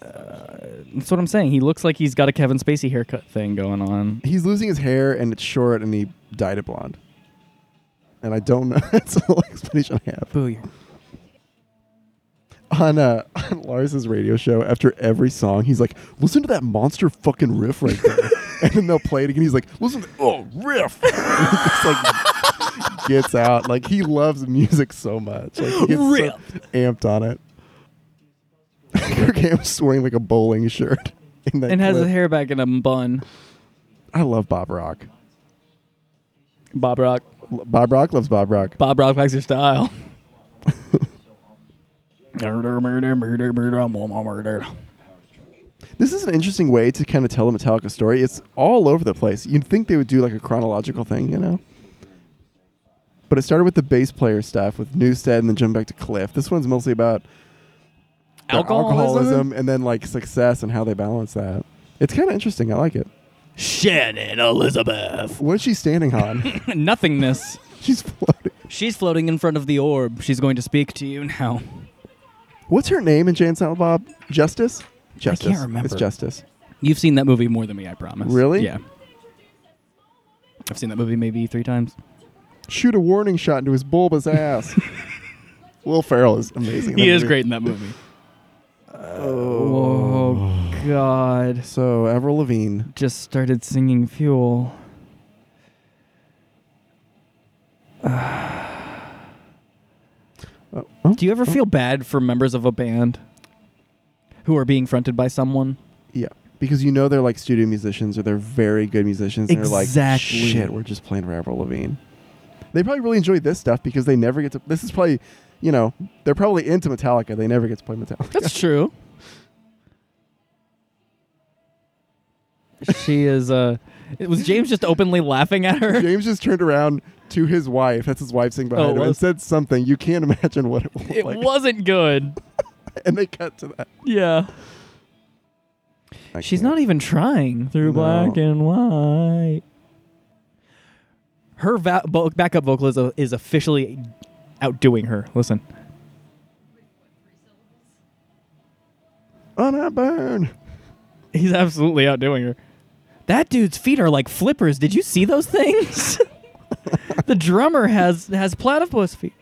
S7: Uh, that's what I'm saying. He looks like he's got a Kevin Spacey haircut thing going on.
S6: He's losing his hair and it's short, and he dyed it blonde. And I don't know. *laughs* That's the whole explanation I have.
S7: Boo!
S6: on uh on Lars's radio show after every song he's like listen to that monster fucking riff right there *laughs* and then they'll play it again he's like listen to, oh riff and *laughs* he just like gets out like he loves music so much like he gets so
S7: Riff.
S6: amped on it Kirk Ham's wearing like a bowling shirt
S7: And has
S6: clip.
S7: his hair back in a bun.
S6: I love Bob Rock
S7: Bob Rock.
S6: L- Bob Rock loves Bob Rock
S7: Bob Rock likes your style. murder, murder, murder, murder, murder, murder.
S6: This is an interesting way to kind of tell a Metallica story. It's all over the place. You'd think they would do like a chronological thing, you know? But it started with the bass player stuff with Newsted and then jumped back to Cliff. This one's mostly about
S7: Alcoholism?
S6: alcoholism and then like success and how they balance that. It's kind of interesting. I like it.
S8: Shannon Elizabeth.
S6: What is she standing on? *laughs*
S7: Nothingness.
S6: She's floating.
S7: She's floating in front of the orb. She's going to speak to you now.
S6: What's her name in Jay and Silent Bob? Justice? Justice.
S7: can't remember.
S6: It's Justice.
S7: You've seen that movie more than me, I promise.
S6: Really?
S7: Yeah. I've seen that movie maybe three times.
S6: Shoot a warning shot into his bulbous ass. *laughs* Will Ferrell is amazing. in
S7: He
S6: that
S7: is
S6: movie.
S7: great in that movie. Oh, God.
S6: So Avril Lavigne.
S7: Just started singing Fuel.
S6: Oh, *sighs* oh,
S7: Do you ever feel bad for members of a band who are being fronted by someone?
S6: Yeah, because you know they're like studio musicians or they're very good musicians. And They're like,
S7: Exactly.
S6: shit, we're just playing for Avril Lavigne. They probably really enjoy this stuff because they never get to. This is probably, you know, they're probably into Metallica. They never get to play Metallica.
S7: That's *laughs* true. she is. Uh, was James just openly laughing at her?
S6: James just turned around to his wife. That's his wife sitting behind
S7: Oh, it
S6: him and said something. You can't imagine what it was.
S7: It
S6: like.
S7: wasn't good. *laughs*
S6: And they cut to that.
S7: Yeah.
S6: I
S7: She's
S6: can't.
S7: not even trying through
S6: No.
S7: black and white. Her va- vo- backup vocal is, uh, is officially outdoing her. Listen.
S6: on a burn.
S7: He's absolutely outdoing her. That dude's feet are like flippers. Did you see those things? *laughs* the drummer has has platypus feet.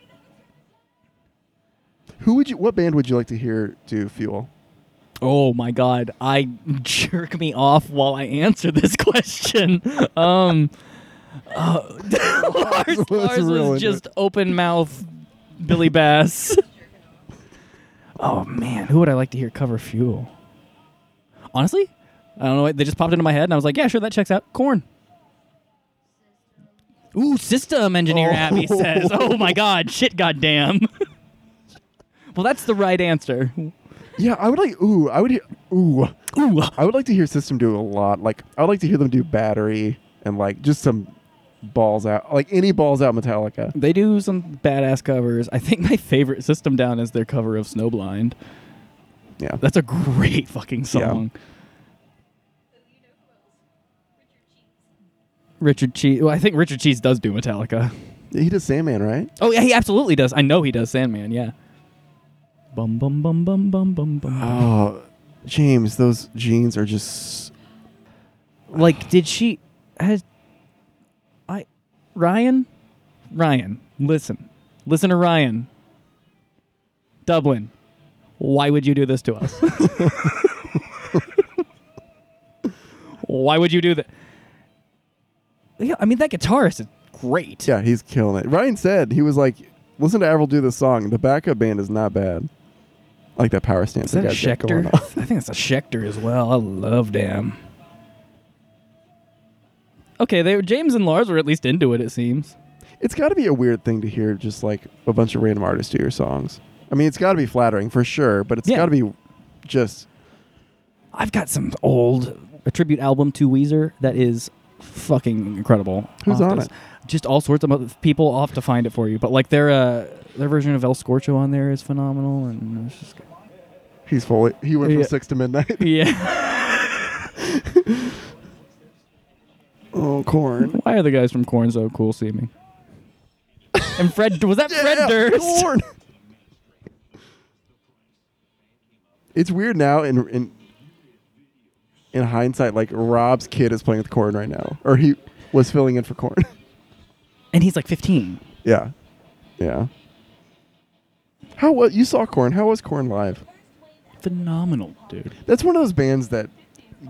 S6: Who would you? What band would you like to hear do Fuel?
S7: Oh my god, I *laughs* jerk me off while I answer this *laughs* question. um, uh, *laughs* *laughs* Lars,
S6: was
S7: Lars
S6: real
S7: was
S6: into
S7: just open mouth Billy Bass. *laughs* oh man, who would I like to hear cover Fuel? Honestly, I don't know. They just popped into my head, and I was like, "Yeah, sure, that checks out." Korn. Ooh, system engineer
S6: Oh.
S7: Abby says, "Oh my god, shit, goddamn." well, that's the right answer.
S6: Yeah, I would like. Ooh, I would hear. Ooh,
S7: Ooh.
S6: I would like to hear System do a lot. Like, I would like to hear them do Battery and like just some balls out, like any balls out Metallica.
S7: They do some badass covers. I think my favorite System Down is their cover of Snowblind.
S6: Yeah,
S7: That's a great fucking
S6: Yeah.
S7: song. Richard Cheese. Well, I think Richard Cheese does do Metallica.
S6: he does Sandman, right?
S7: Oh yeah, he absolutely does. I know he does Sandman. Yeah. Bum bum bum bum bum bum bum.
S6: Oh, James, those jeans are just.
S7: Like, did she? Has? Ryan, Ryan, listen, listen to Ryan. Dublin, why would you do this to us? *laughs* why would you do that? Yeah, I mean that guitarist is great.
S6: Yeah, he's killing it. Ryan said he was like, "Listen to Avril do this song. The backup band is not bad. I like that power stance.
S7: Is that a
S6: guys got going
S7: Schecter? *laughs* I think it's a Schecter as well. I love them. Okay, they James and Lars were at least into it. It seems.
S6: It's got to be a weird thing to hear, just like a bunch of random artists do your songs. I mean, it's got to be flattering for sure, but it's
S7: Yeah.
S6: got to be just
S7: I've got some old a tribute album to Weezer that is fucking incredible.
S6: Who's
S7: I'll have
S6: on
S7: to-
S6: it?
S7: Just all sorts of other people. I'll have to find it for you. But like their uh, their version of El Scorcho on there is phenomenal, and it's just
S6: he's fully. He went from
S7: Yeah.
S6: six to midnight. *laughs*
S7: yeah. *laughs*
S6: oh, Korn.
S7: Why are the guys from Korn so cool seeming? And Fred was that Fred Durst?
S6: Korn. it's weird now in in in hindsight. Like Rob's kid is playing with Korn right now, or he was filling in for Korn. *laughs*
S7: And he's like 15.
S6: yeah, yeah. How what you saw Korn? How was Korn live?
S7: Phenomenal, dude.
S6: That's one of those bands that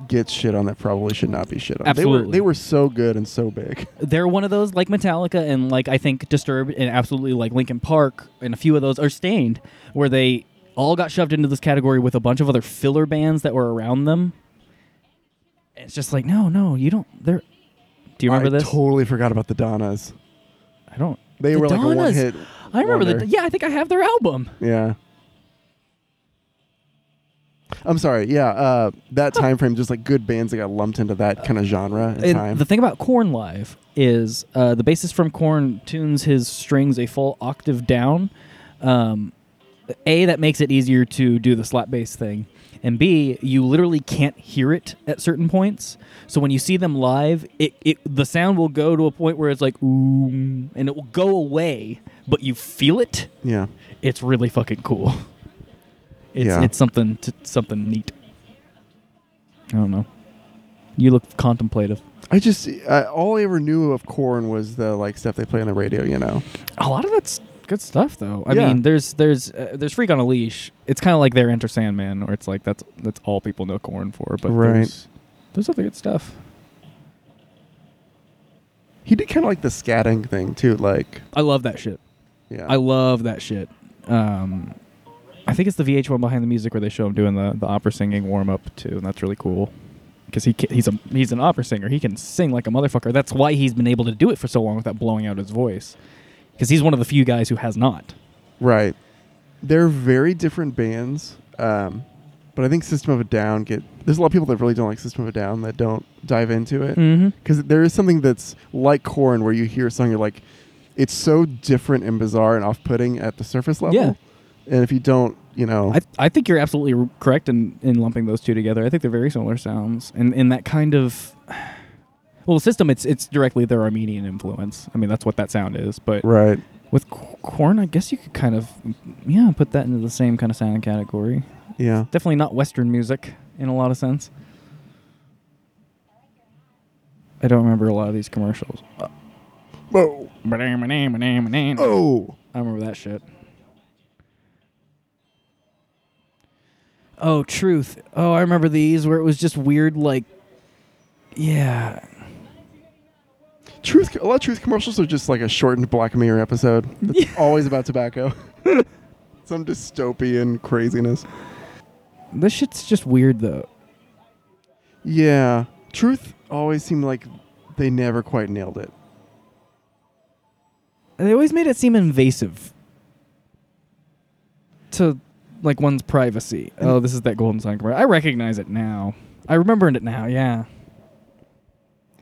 S6: gets shit on that probably should not be shit on. They were
S7: Absolutely.
S6: they were so good and so big.
S7: they're one of those like Metallica and like I think Disturbed and absolutely like Linkin Park and a few of those are Staind, where they all got shoved into this category with a bunch of other filler bands that were around them. It's just like no, no, you don't. They're. Do you remember
S6: I
S7: this?
S6: totally forgot about the Donnas.
S7: I don't.
S6: They
S7: The
S6: were like a one hit.
S7: I remember
S6: wonder.
S7: that. Yeah, I think I have their album.
S6: Yeah. I'm sorry. Yeah, uh, that time frame, just like good bands that got lumped into that kind of genre
S7: And
S6: time.
S7: the thing about Korn Live is uh, the bassist from Korn tunes his strings a full octave down. Um, a that makes it easier to do the slap bass thing, and B you literally can't hear it at certain points. So when you see them live, it, it the sound will go to a point where it's like ooh, and it will go away, but you feel it.
S6: yeah.
S7: It's really fucking cool. It's
S6: Yeah.
S7: it's something to, something neat. I don't know. You look contemplative.
S6: I just I, all I ever knew of Korn was the like stuff they play on the radio. You know.
S7: A lot of that's good stuff, though. I
S6: Yeah.
S7: mean, there's there's uh, there's Freak on a Leash. It's kind of like their Enter Sandman, or it's like that's that's all people know Korn for. But
S6: Right.
S7: there's, there's other good stuff.
S6: He did kind of like the scatting thing too. Like,
S7: I love that shit.
S6: yeah.
S7: I love that shit. Um, I think it's the VH1 behind the music where they show him doing the, the opera singing warm up too, and that's really cool. Because he ca- he's a he's an opera singer. He can sing like a motherfucker. That's why he's been able to do it for so long without blowing out his voice. Because he's one of the few guys who has not.
S6: right. They're very different bands. Um, but I think System of a Down get. There's a lot of people that really don't like System of a Down that don't dive into it.
S7: Mm-hmm.
S6: because there is something that's like Korn where you hear a song you're like it's so different and bizarre and off-putting at the surface level
S7: Yeah.
S6: And if you don't you know
S7: I, I think you're absolutely correct in, in lumping those two together. I think they're very similar sounds, and in that kind of *sighs* well, the system it's it's directly their Armenian influence. I mean, that's what that sound is. But
S6: right
S7: with Korn, I guess you could kind of yeah put that into the same kind of sound category.
S6: yeah
S7: Definitely not Western music in a lot of sense. I don't remember a lot of these commercials.
S6: oh
S7: I
S6: oh
S7: remember that shit. Oh, truth. Oh, I remember these where it was just weird, like, yeah.
S6: truth a lot of truth commercials are just like a shortened black mirror episode it's *laughs* always about tobacco *laughs* some dystopian craziness
S7: This shit's just weird, though.
S6: yeah truth always seemed like they never quite nailed it
S7: They always made it seem invasive to like one's privacy. Oh, this is that golden sign commercial. I recognize it now. I remember it now. Yeah.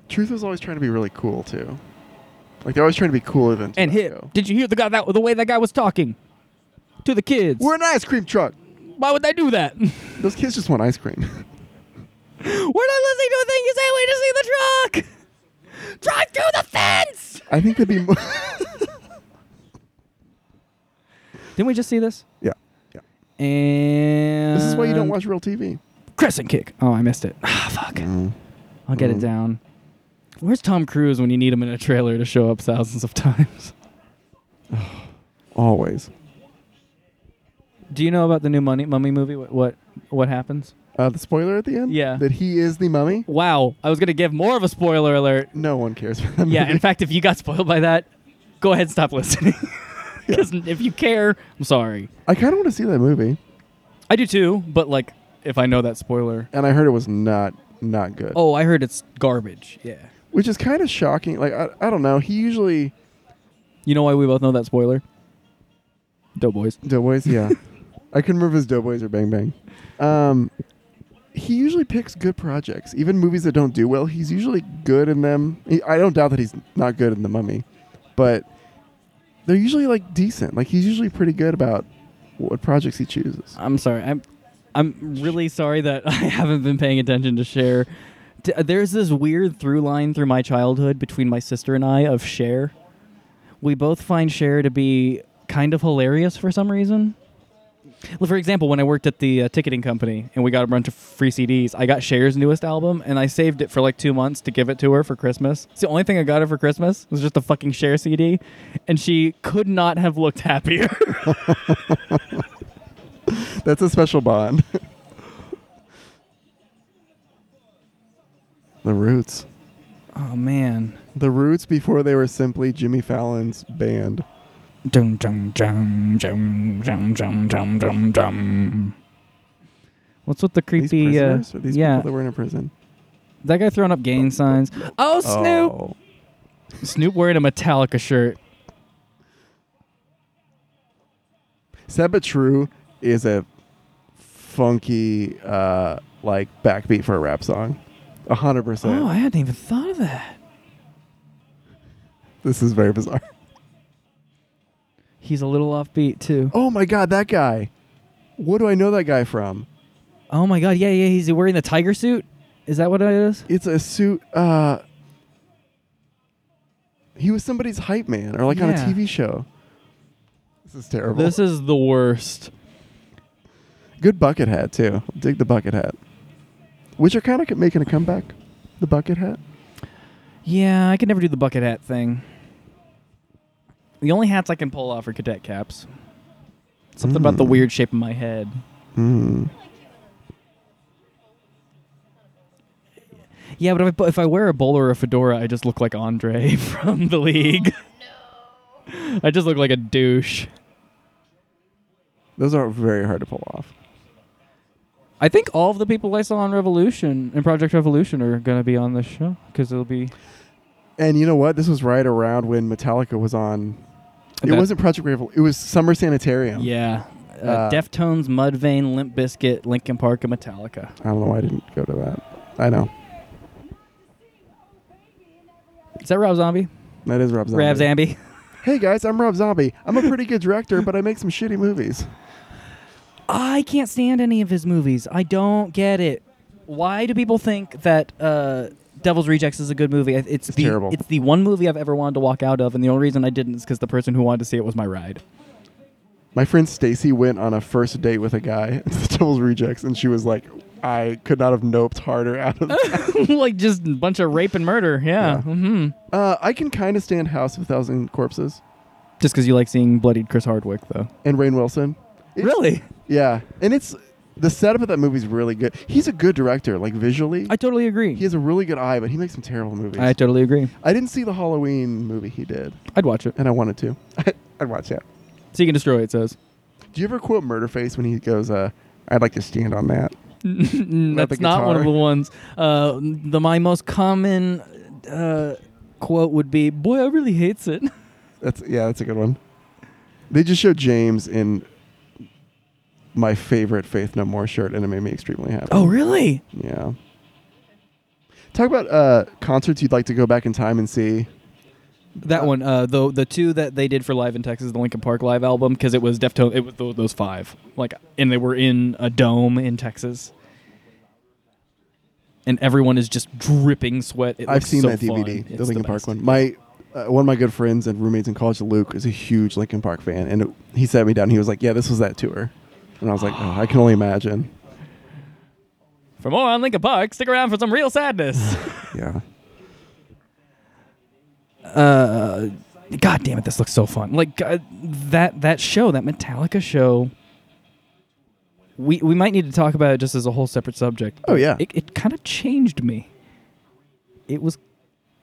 S6: Truth was always trying to be really cool too. Like they're always trying to be cooler than
S7: And hit. Did you hear the guy that the way that guy was talking to the kids?
S6: We're an ice cream truck.
S7: Why would they do that? *laughs*
S6: Those kids just want ice cream. *laughs*
S7: We're not listening to a thing you say. We just see the truck. Drive through the fence.
S6: I think they'd be. More *laughs*
S7: Didn't we just see this?
S6: yeah.
S7: And
S6: This is why you don't watch real TV.
S7: Crescent Kick. Oh, I missed it. Ah, fuck. I'll get it down. Where's Tom Cruise when you need him in a trailer to show up thousands of times? *sighs*
S6: Always.
S7: Do you know about the new Money Mummy movie? What what, what happens?
S6: Uh, the spoiler at the end.
S7: Yeah.
S6: That he is the mummy.
S7: Wow, I was gonna give more of a spoiler alert.
S6: No one cares for that.
S7: Yeah,
S6: movie.
S7: in fact, if you got spoiled by that, go ahead and stop listening. *laughs* *laughs* Because if you care, I'm sorry.
S6: I kind of want to see that movie,
S7: I do too, but like if I know that spoiler.
S6: and I heard it was not not good.
S7: Oh, I heard it's garbage. Yeah.
S6: which is kind of shocking. Like I, I don't know. He usually
S7: You know why we both know that spoiler? Doughboys.
S6: Doughboys. Yeah, *laughs* I couldn't remember if it was Doughboys or Bang Bang. Um, he usually picks good projects, even movies that don't do well. He's usually good in them. He, I don't doubt that he's not good in The Mummy, but they're usually like decent. Like he's usually pretty good about what projects he chooses.
S7: I'm sorry. I'm I'm really sorry that *laughs* I haven't been paying attention to Cher. D- uh, There's this weird through line through my childhood between my sister and I of Cher. We both find Cher to be kind of hilarious for some reason. Well, For example, when I worked at the uh, ticketing company and we got a bunch of free CDs, I got Cher's newest album and I saved it for like two months to give it to her for Christmas. It's the only thing I got her for Christmas was just a fucking Cher CD, and she could not have looked happier. *laughs*
S6: That's a special bond. *laughs* the Roots.
S7: oh man.
S6: The Roots before they were simply Jimmy Fallon's band.
S7: Dum dum dum dum dum dum dum dum dum. What's with the
S6: These
S7: creepy? Uh,
S6: prisoners? Or these
S7: yeah,
S6: people that were in a prison.
S7: that guy throwing up gang signs. Oh, Snoop!
S6: Oh.
S7: Snoop wearing a Metallica shirt.
S6: True is a funky uh like backbeat for a rap song. A hundred
S7: Oh,
S6: percent.
S7: Oh I hadn't even thought of that.
S6: This is very bizarre.
S7: He's a little offbeat too.
S6: Oh my god, that guy. What do I know that guy from?
S7: Oh my god, yeah, yeah. He's wearing the tiger suit. Is that what it is?
S6: It's a suit uh he was somebody's hype man or like on a
S7: Yeah.
S6: TV show. This is terrible.
S7: This is the worst.
S6: Good bucket hat too. Dig the bucket hat. Which are kind of making a comeback. The bucket hat.
S7: Yeah, I can never do the bucket hat thing. The only hats I can pull off are cadet caps. Something about the
S6: Mm.
S7: weird shape of my head.
S6: Hmm.
S7: Yeah, but if I, pu- if I wear a bowler or a fedora, I just look like Andre *laughs* from the league. I just look like a douche.
S6: Those are very hard to pull off.
S7: I think all of the people I saw on Revolution and Project Revolution are going to be on this show because it'll be.
S6: And you know what? This was right around when Metallica was on. It
S7: That-
S6: wasn't Project Revol. It was Summer Sanitarium.
S7: Yeah. Uh,
S6: Uh,
S7: Deftones, Mudvayne, Limp Bizkit, Linkin Park, and Metallica.
S6: I don't know why I didn't go to that. I know.
S7: Is that Rob Zombie?
S6: That is Rob Zombie.
S7: Rob Zombie. *laughs*
S6: Hey guys, I'm Rob Zombie. I'm a pretty good director, but I make some shitty movies.
S7: I can't stand any of his movies. I don't get it. Why do people think that uh, Devil's Rejects is a good movie? It's,
S6: It's
S7: the,
S6: terrible.
S7: It's the one movie I've ever wanted to walk out of, and the only reason I didn't is because the person who wanted to see it was my ride.
S6: My friend Stacy went on a first date with a guy to the *laughs* Devil's Rejects, and she was like, "I could not have noped harder out of." that." *laughs*
S7: like just a bunch of rape and murder. Yeah.
S6: Yeah.
S7: hmm
S6: uh, I can kind of stand House of a Thousand Corpses
S7: Just because you like seeing bloodied Chris Hardwick, though.
S6: and Rainn Wilson. It's-
S7: really?
S6: Yeah, and it's the setup of that movie is really good. He's a good director, like visually.
S7: I totally agree.
S6: he has a really good eye, but he makes some terrible movies.
S7: I totally agree.
S6: I didn't see the Halloween movie he did,
S7: I'd watch it.
S6: and I wanted to. *laughs* I'd watch that.
S7: Seek and Destroy, it says.
S6: Do you ever quote Murderface when he goes, uh, "I'd like to stand on that"? *laughs*
S7: That's
S6: the
S7: not one of
S6: guitar.
S7: the ones. Uh, the my most common uh, quote would be, "Boy, I really hates it." *laughs*
S6: That's yeah, that's a good one. They just showed James in my favorite Faith No More shirt, and it made me extremely happy.
S7: Oh, really?
S6: Yeah. Talk about uh, concerts you'd like to go back in time and see.
S7: That one, uh, the the two that they did for live in Texas, the Linkin Park live album, because it was Deftone. It was tho- those five, like, and they were in a dome in Texas, and everyone is just dripping sweat. It
S6: I've
S7: looks
S6: seen
S7: so
S6: that
S7: fun.
S6: DVD,
S7: It's
S6: the Linkin Park
S7: best.
S6: one. My uh, one of my good friends and roommates in college, Luke, is a huge Linkin Park fan, and it, he sat me down. He was like, "Yeah, this was that tour," and I was like, "Oh, I can only imagine."
S7: For more on Linkin Park, stick around for some real sadness. *laughs*
S6: Yeah.
S7: uh, God damn it, this looks so fun. Like uh, that that show, that Metallica show. We we might need to talk about it just as a whole separate subject.
S6: Oh, yeah.
S7: it it kind of changed me. It was,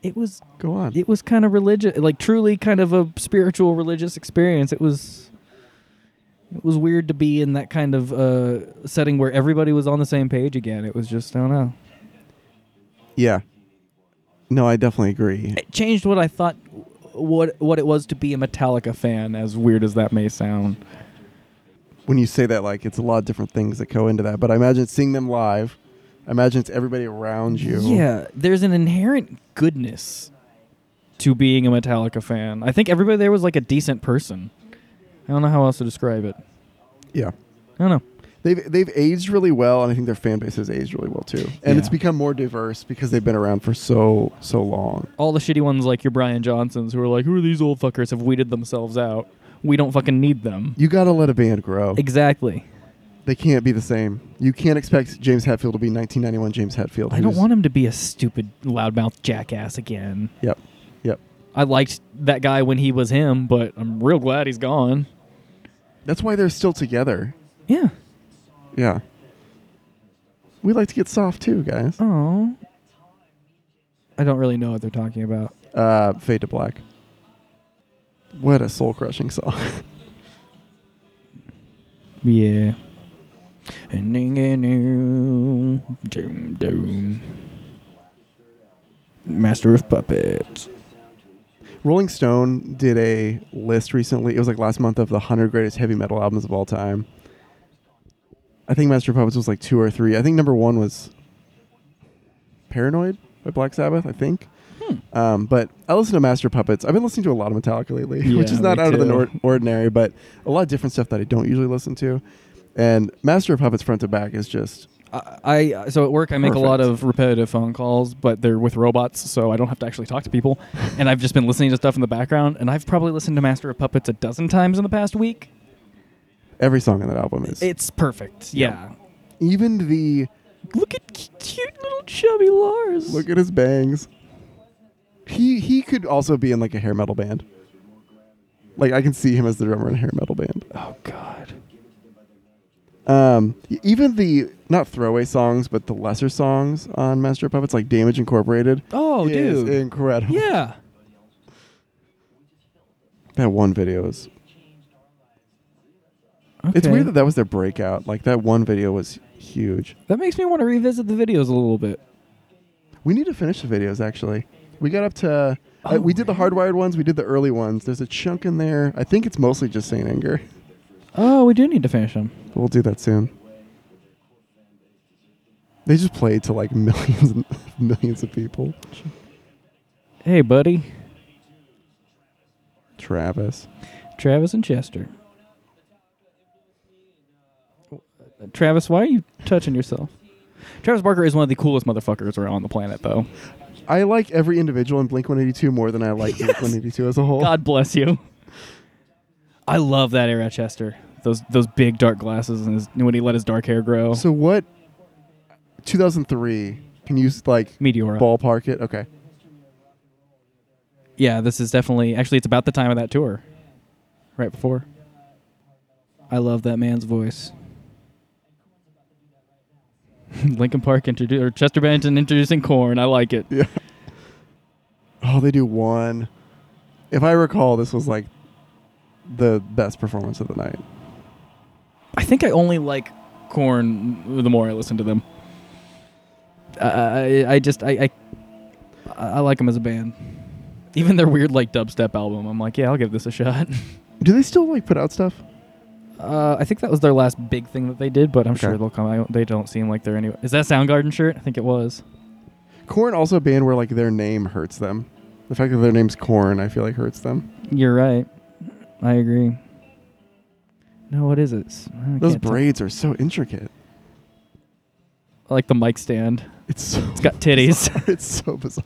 S7: it was
S6: Go on.
S7: it was kind of religious, like truly kind of a spiritual religious experience. It was. It was weird to be in that kind of uh, setting where everybody was on the same page again. It was just I don't know.
S6: Yeah. No, I definitely agree.
S7: It changed what I thought what what it was to be a Metallica fan. As weird as that may sound.
S6: When you say that, like it's a lot of different things that go into that. But I imagine seeing them live. I imagine it's everybody around you.
S7: Yeah, there's an inherent goodness to being a Metallica fan. I think everybody there was like a decent person. I don't know how else to describe it.
S6: Yeah.
S7: I don't know.
S6: They've they've aged really well, and I think their fan base has aged really well too. And it's become more diverse because they've been around for so so long.
S7: All the shitty ones like your Brian Johnsons who are like, who are these old fuckers have weeded themselves out. We don't fucking need them.
S6: You gotta let a band grow.
S7: Exactly.
S6: They can't be the same. You can't expect James Hetfield to be 1991 James Hetfield.
S7: I don't
S6: who's-
S7: want him to be a stupid loudmouth jackass again.
S6: Yep.
S7: I liked that guy when he was him, but I'm real glad he's gone.
S6: That's why they're still together.
S7: Yeah.
S6: Yeah. We like to get soft too, guys.
S7: Oh. I don't really know what they're talking about.
S6: Uh, Fade to Black. What a soul crushing song.
S7: Yeah. Doom, doom. Master of Puppets.
S6: Rolling Stone did a list recently. It was like last month of the 100 greatest heavy metal albums of all time. I think Master of Puppets was like two or three. I think number one was Paranoid by Black Sabbath, I think. Um, but I listen to Master of Puppets. I've been listening to a lot of Metallica lately, *laughs* which is not out of the nor- ordinary, but a lot of different stuff that I don't usually listen to. And Master of Puppets front to back is just
S7: I, I so at work I make a lot of repetitive phone calls, but they're with robots, so I don't have to actually talk to people. *laughs* and I've just been listening to stuff in the background, and I've probably listened to Master of Puppets a dozen times in the past week.
S6: every song on that album is.
S7: It's perfect. Yeah.
S6: even the
S7: Look at cute little chubby Lars.
S6: Look at his bangs. He he could also be in like a hair metal band. Like I can see him as the drummer in a hair metal band.
S7: oh God.
S6: Um, even the not throwaway songs, but the lesser songs on Master of Puppets, like Damage Incorporated.
S7: Oh,
S6: is
S7: dude.
S6: incredible.
S7: Yeah. *laughs*
S6: that one video is. It's
S7: Okay.
S6: weird that that was their breakout. Like that one video was huge.
S7: That makes me want to revisit the videos a little bit.
S6: We need to finish the videos. Actually, we got up to. uh,
S7: Oh,
S6: we did the hardwired ones. We did the early ones. There's a chunk in there. I think it's mostly just Saint Anger.
S7: Oh, we do need to finish them.
S6: We'll do that soon. They just played to like *laughs* millions and millions of people.
S7: Hey, buddy.
S6: Travis.
S7: Travis and Chester. Travis, why are you touching yourself? Travis Barker is one of the coolest motherfuckers around on the planet, though.
S6: I like every individual in Blink 182 more than I like *laughs* Blink 182 as a whole.
S7: God bless you. I love that era, Chester. Those those big dark glasses and his, when he let his dark hair grow.
S6: So what? 2003. Can you like
S7: Meteora.
S6: ballpark it? Okay.
S7: Yeah, this is definitely actually it's about the time of that tour. Right before. I love that man's voice. *laughs* Linkin Park introduced or Chester Bennington introducing Korn. I like it.
S6: Yeah. Oh, they do one. If I recall, this was like the best performance of the night.
S7: I think I only like Korn the more I listen to them. I I, I just I, I I like them as a band. Even their weird like dubstep album, I'm like, yeah, I'll give this a shot. *laughs*
S6: Do they still like put out stuff?
S7: Uh, I think that was their last big thing that they did, but I'm
S6: Okay.
S7: sure they'll come out. They don't seem like they're any. Is that Soundgarden shirt? I think it was.
S6: Korn also a band where like their name hurts them. The fact that their name's Korn, I feel like hurts them.
S7: You're right. I agree. No, what is it? I
S6: Those
S7: can't tell.
S6: braids are so intricate.
S7: I like the mic stand.
S6: It's so
S7: It's got titties. *laughs*
S6: bizarre. It's so bizarre.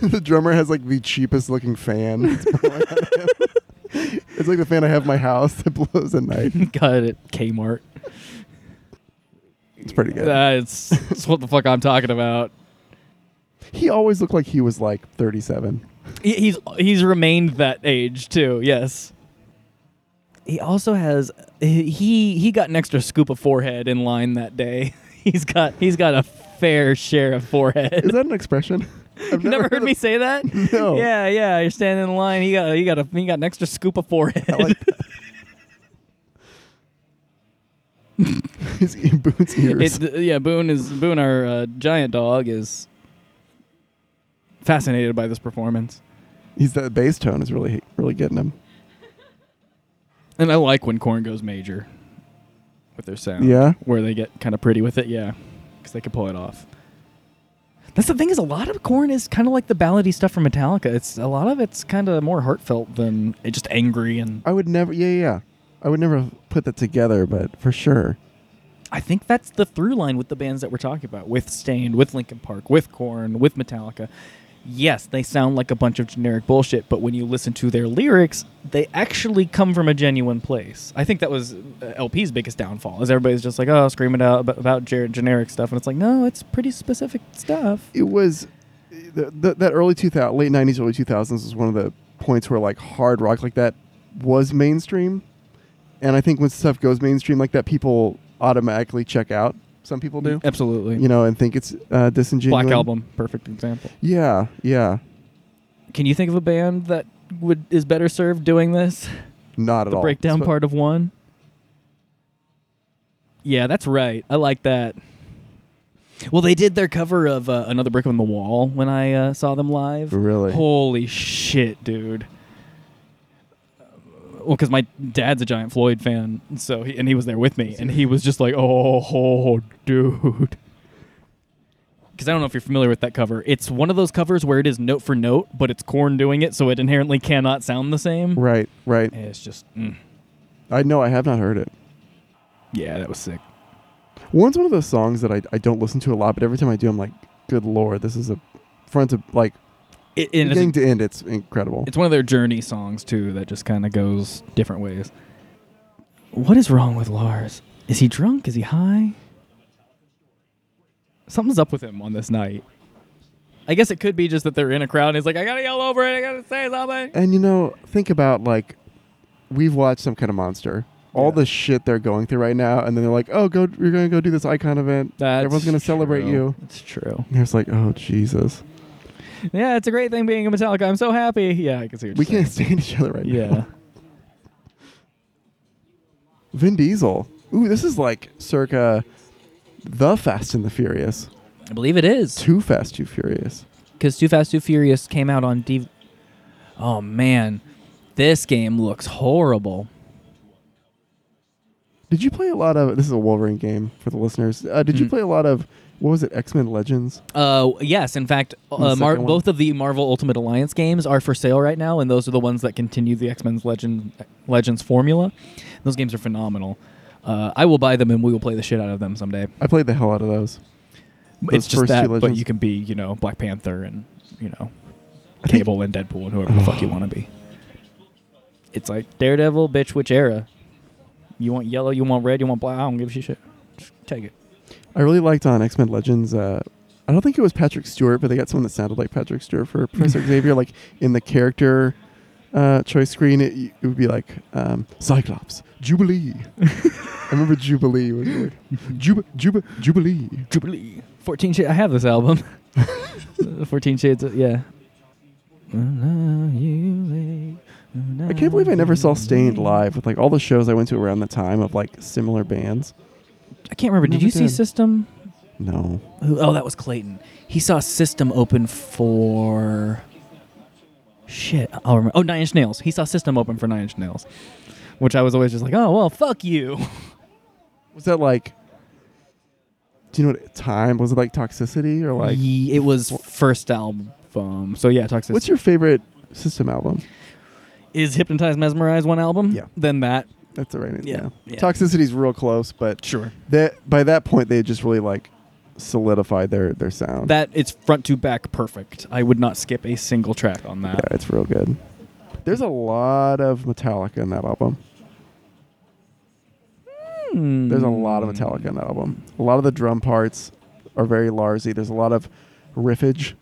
S6: *laughs* the drummer has like the cheapest looking fan. *laughs* It's blowing on him. It's like the fan I have in my house that blows at night.
S7: got it at Kmart.
S6: It's pretty good.
S7: That's, that's what the fuck I'm talking about.
S6: he always looked like he was like 37.
S7: He- He's he's remained that age too. Yes. He also has he he got an extra scoop of forehead in line that day. *laughs* He's got he's got a fair share of forehead.
S6: Is that an expression? *laughs* I've
S7: You never heard me
S6: of-
S7: say that? *laughs*
S6: No.
S7: Yeah, yeah. You're standing in line. He got he got a he got an extra scoop of forehead.
S6: I like that. His Boone's ears.
S7: It, yeah, Boone is Boone, our uh, giant dog, is fascinated by this performance,
S6: He's that bass tone is really really getting him.
S7: and I like when Korn goes major with their sound.
S6: Yeah?
S7: where they get kind of pretty with it. Yeah, because they can pull it off. That's the thing is a lot of Korn is kind of like the ballady stuff from Metallica. It's a lot of it's kind of more heartfelt than it just angry and.
S6: I would never. Yeah, yeah, yeah. I would never put that together, but for sure.
S7: I think that's the through line with the bands that we're talking about, with Staind, with Linkin Park, with Korn, with Metallica. Yes, they sound like a bunch of generic bullshit, but when you listen to their lyrics, they actually come from a genuine place. I think that was uh, LP's biggest downfall, is everybody's just like, oh, screaming out about, generic stuff, and it's like, no, it's pretty specific stuff.
S6: It was the, the, that early 2000, late 90s, early 2000s was one of the points where like hard rock like that was mainstream. And I think when stuff goes mainstream like that, people automatically check out. Some people do,
S7: Absolutely.
S6: you know, and think it's uh, disingenuous.
S7: Black Album, perfect example.
S6: Yeah, yeah.
S7: Can you think of a band that would is better served doing this?
S6: Not at
S7: the
S6: all.
S7: breakdown
S6: So-
S7: part of one. Yeah, that's right. I like that. Well, they did their cover of uh, "Another Brick on the Wall" when I uh, saw them live.
S6: Really?
S7: Holy shit, dude! Well, because my dad's a giant Floyd fan, so he, and he was there with me, and he was just like, "Oh, dude." Because I don't know if you're familiar with that cover. It's one of those covers where it is note for note, but it's Korn doing it, so it inherently cannot sound the same.
S6: Right, right.
S7: And it's just, mm.
S6: I know I have not heard it.
S7: yeah, that was sick.
S6: One's one of those songs that I, I don't listen to a lot, but every time I do, I'm like, good lord, this is a front to like
S7: It,
S6: beginning to end. It's incredible.
S7: it's one of their journey songs too that just kind of goes different ways. What is wrong with Lars? Is he drunk? Is he high? Something's up with him on this night. I guess it could be just that they're in a crowd and he's like, I gotta yell over it, I gotta say something.
S6: And you know, think about like we've watched some kind of monster. All
S7: Yeah.
S6: the shit they're going through right now, and then they're like, "Oh, go! You're gonna go do this icon event.
S7: That's
S6: Everyone's gonna celebrate
S7: true.
S6: you."
S7: It's true.
S6: And it's like, "Oh Jesus,
S7: Yeah, it's a great thing being a Metallica. I'm so happy. Yeah, I can see what
S6: we
S7: you're
S6: can't
S7: saying.
S6: stand each other right
S7: Yeah.
S6: now." Vin Diesel. Ooh, this is like circa the Fast and the Furious.
S7: I believe it is.
S6: Too Fast, Too Furious.
S7: because Too Fast Too Furious came out on D. Oh man, this game looks horrible.
S6: Did you play a lot of? This is a Wolverine game for the listeners. Uh, did you
S7: Mm.
S6: play a lot of? What was it? X Men Legends.
S7: Uh, yes. In fact, uh, Mar- both of the Marvel Ultimate Alliance games are for sale right now, and those are the ones that continue the X Men's Legend Legends formula. Those games are phenomenal. Uh, I will buy them, and we will play the shit out of them someday.
S6: I played the hell out of those.
S7: it's just that, but you can be, you know, Black Panther and you know, Cable and Deadpool and whoever the fuck you want to be. It's like Daredevil, bitch. Which era? You want yellow? You want red? You want black? I don't give a shit. Just take it.
S6: I really liked on X Men Legends. Uh, I don't think it was Patrick Stewart, but they got someone that sounded like Patrick Stewart for Professor *laughs* Xavier. Like in the character uh, choice screen, it, it would be like um, Cyclops, Jubilee. *laughs* I remember Jubilee was. *laughs* Jub- Jub- Jubilee.
S7: Jubilee. Fourteen Shades. I have this album. Fourteen Shades. Of, yeah.
S6: I can't believe I never saw Staind live with like all the shows I went to around the time of like similar bands.
S7: I can't remember. Did
S6: Never
S7: you see
S6: did.
S7: System?
S6: No.
S7: Who- Oh, that was Clayton. He saw System open for. Shit, I'll remember. Oh, Nine Inch Nails. He saw System open for Nine Inch Nails. which I was always just like, oh well, fuck you. *laughs*
S6: Was that like? Do you know what time was it like? Toxicity or like?
S7: Ye- it was first album. So yeah, Toxicity.
S6: What's your favorite System album?
S7: is Hypnotized Mesmerized one album?
S6: Yeah.
S7: Then that.
S6: That's the right.
S7: Yeah,
S6: Yeah.
S7: yeah.
S6: Toxicity's real close, but
S7: Sure.
S6: that by that point they just really like solidified their their sound.
S7: That it's front to back perfect. I would not skip a single track on that.
S6: yeah,
S7: that.
S6: it's real good. There's a lot of Metallica in that album. There's a lot of Metallica in that album. A lot of the drum parts are very Larsy. There's a lot of riffage,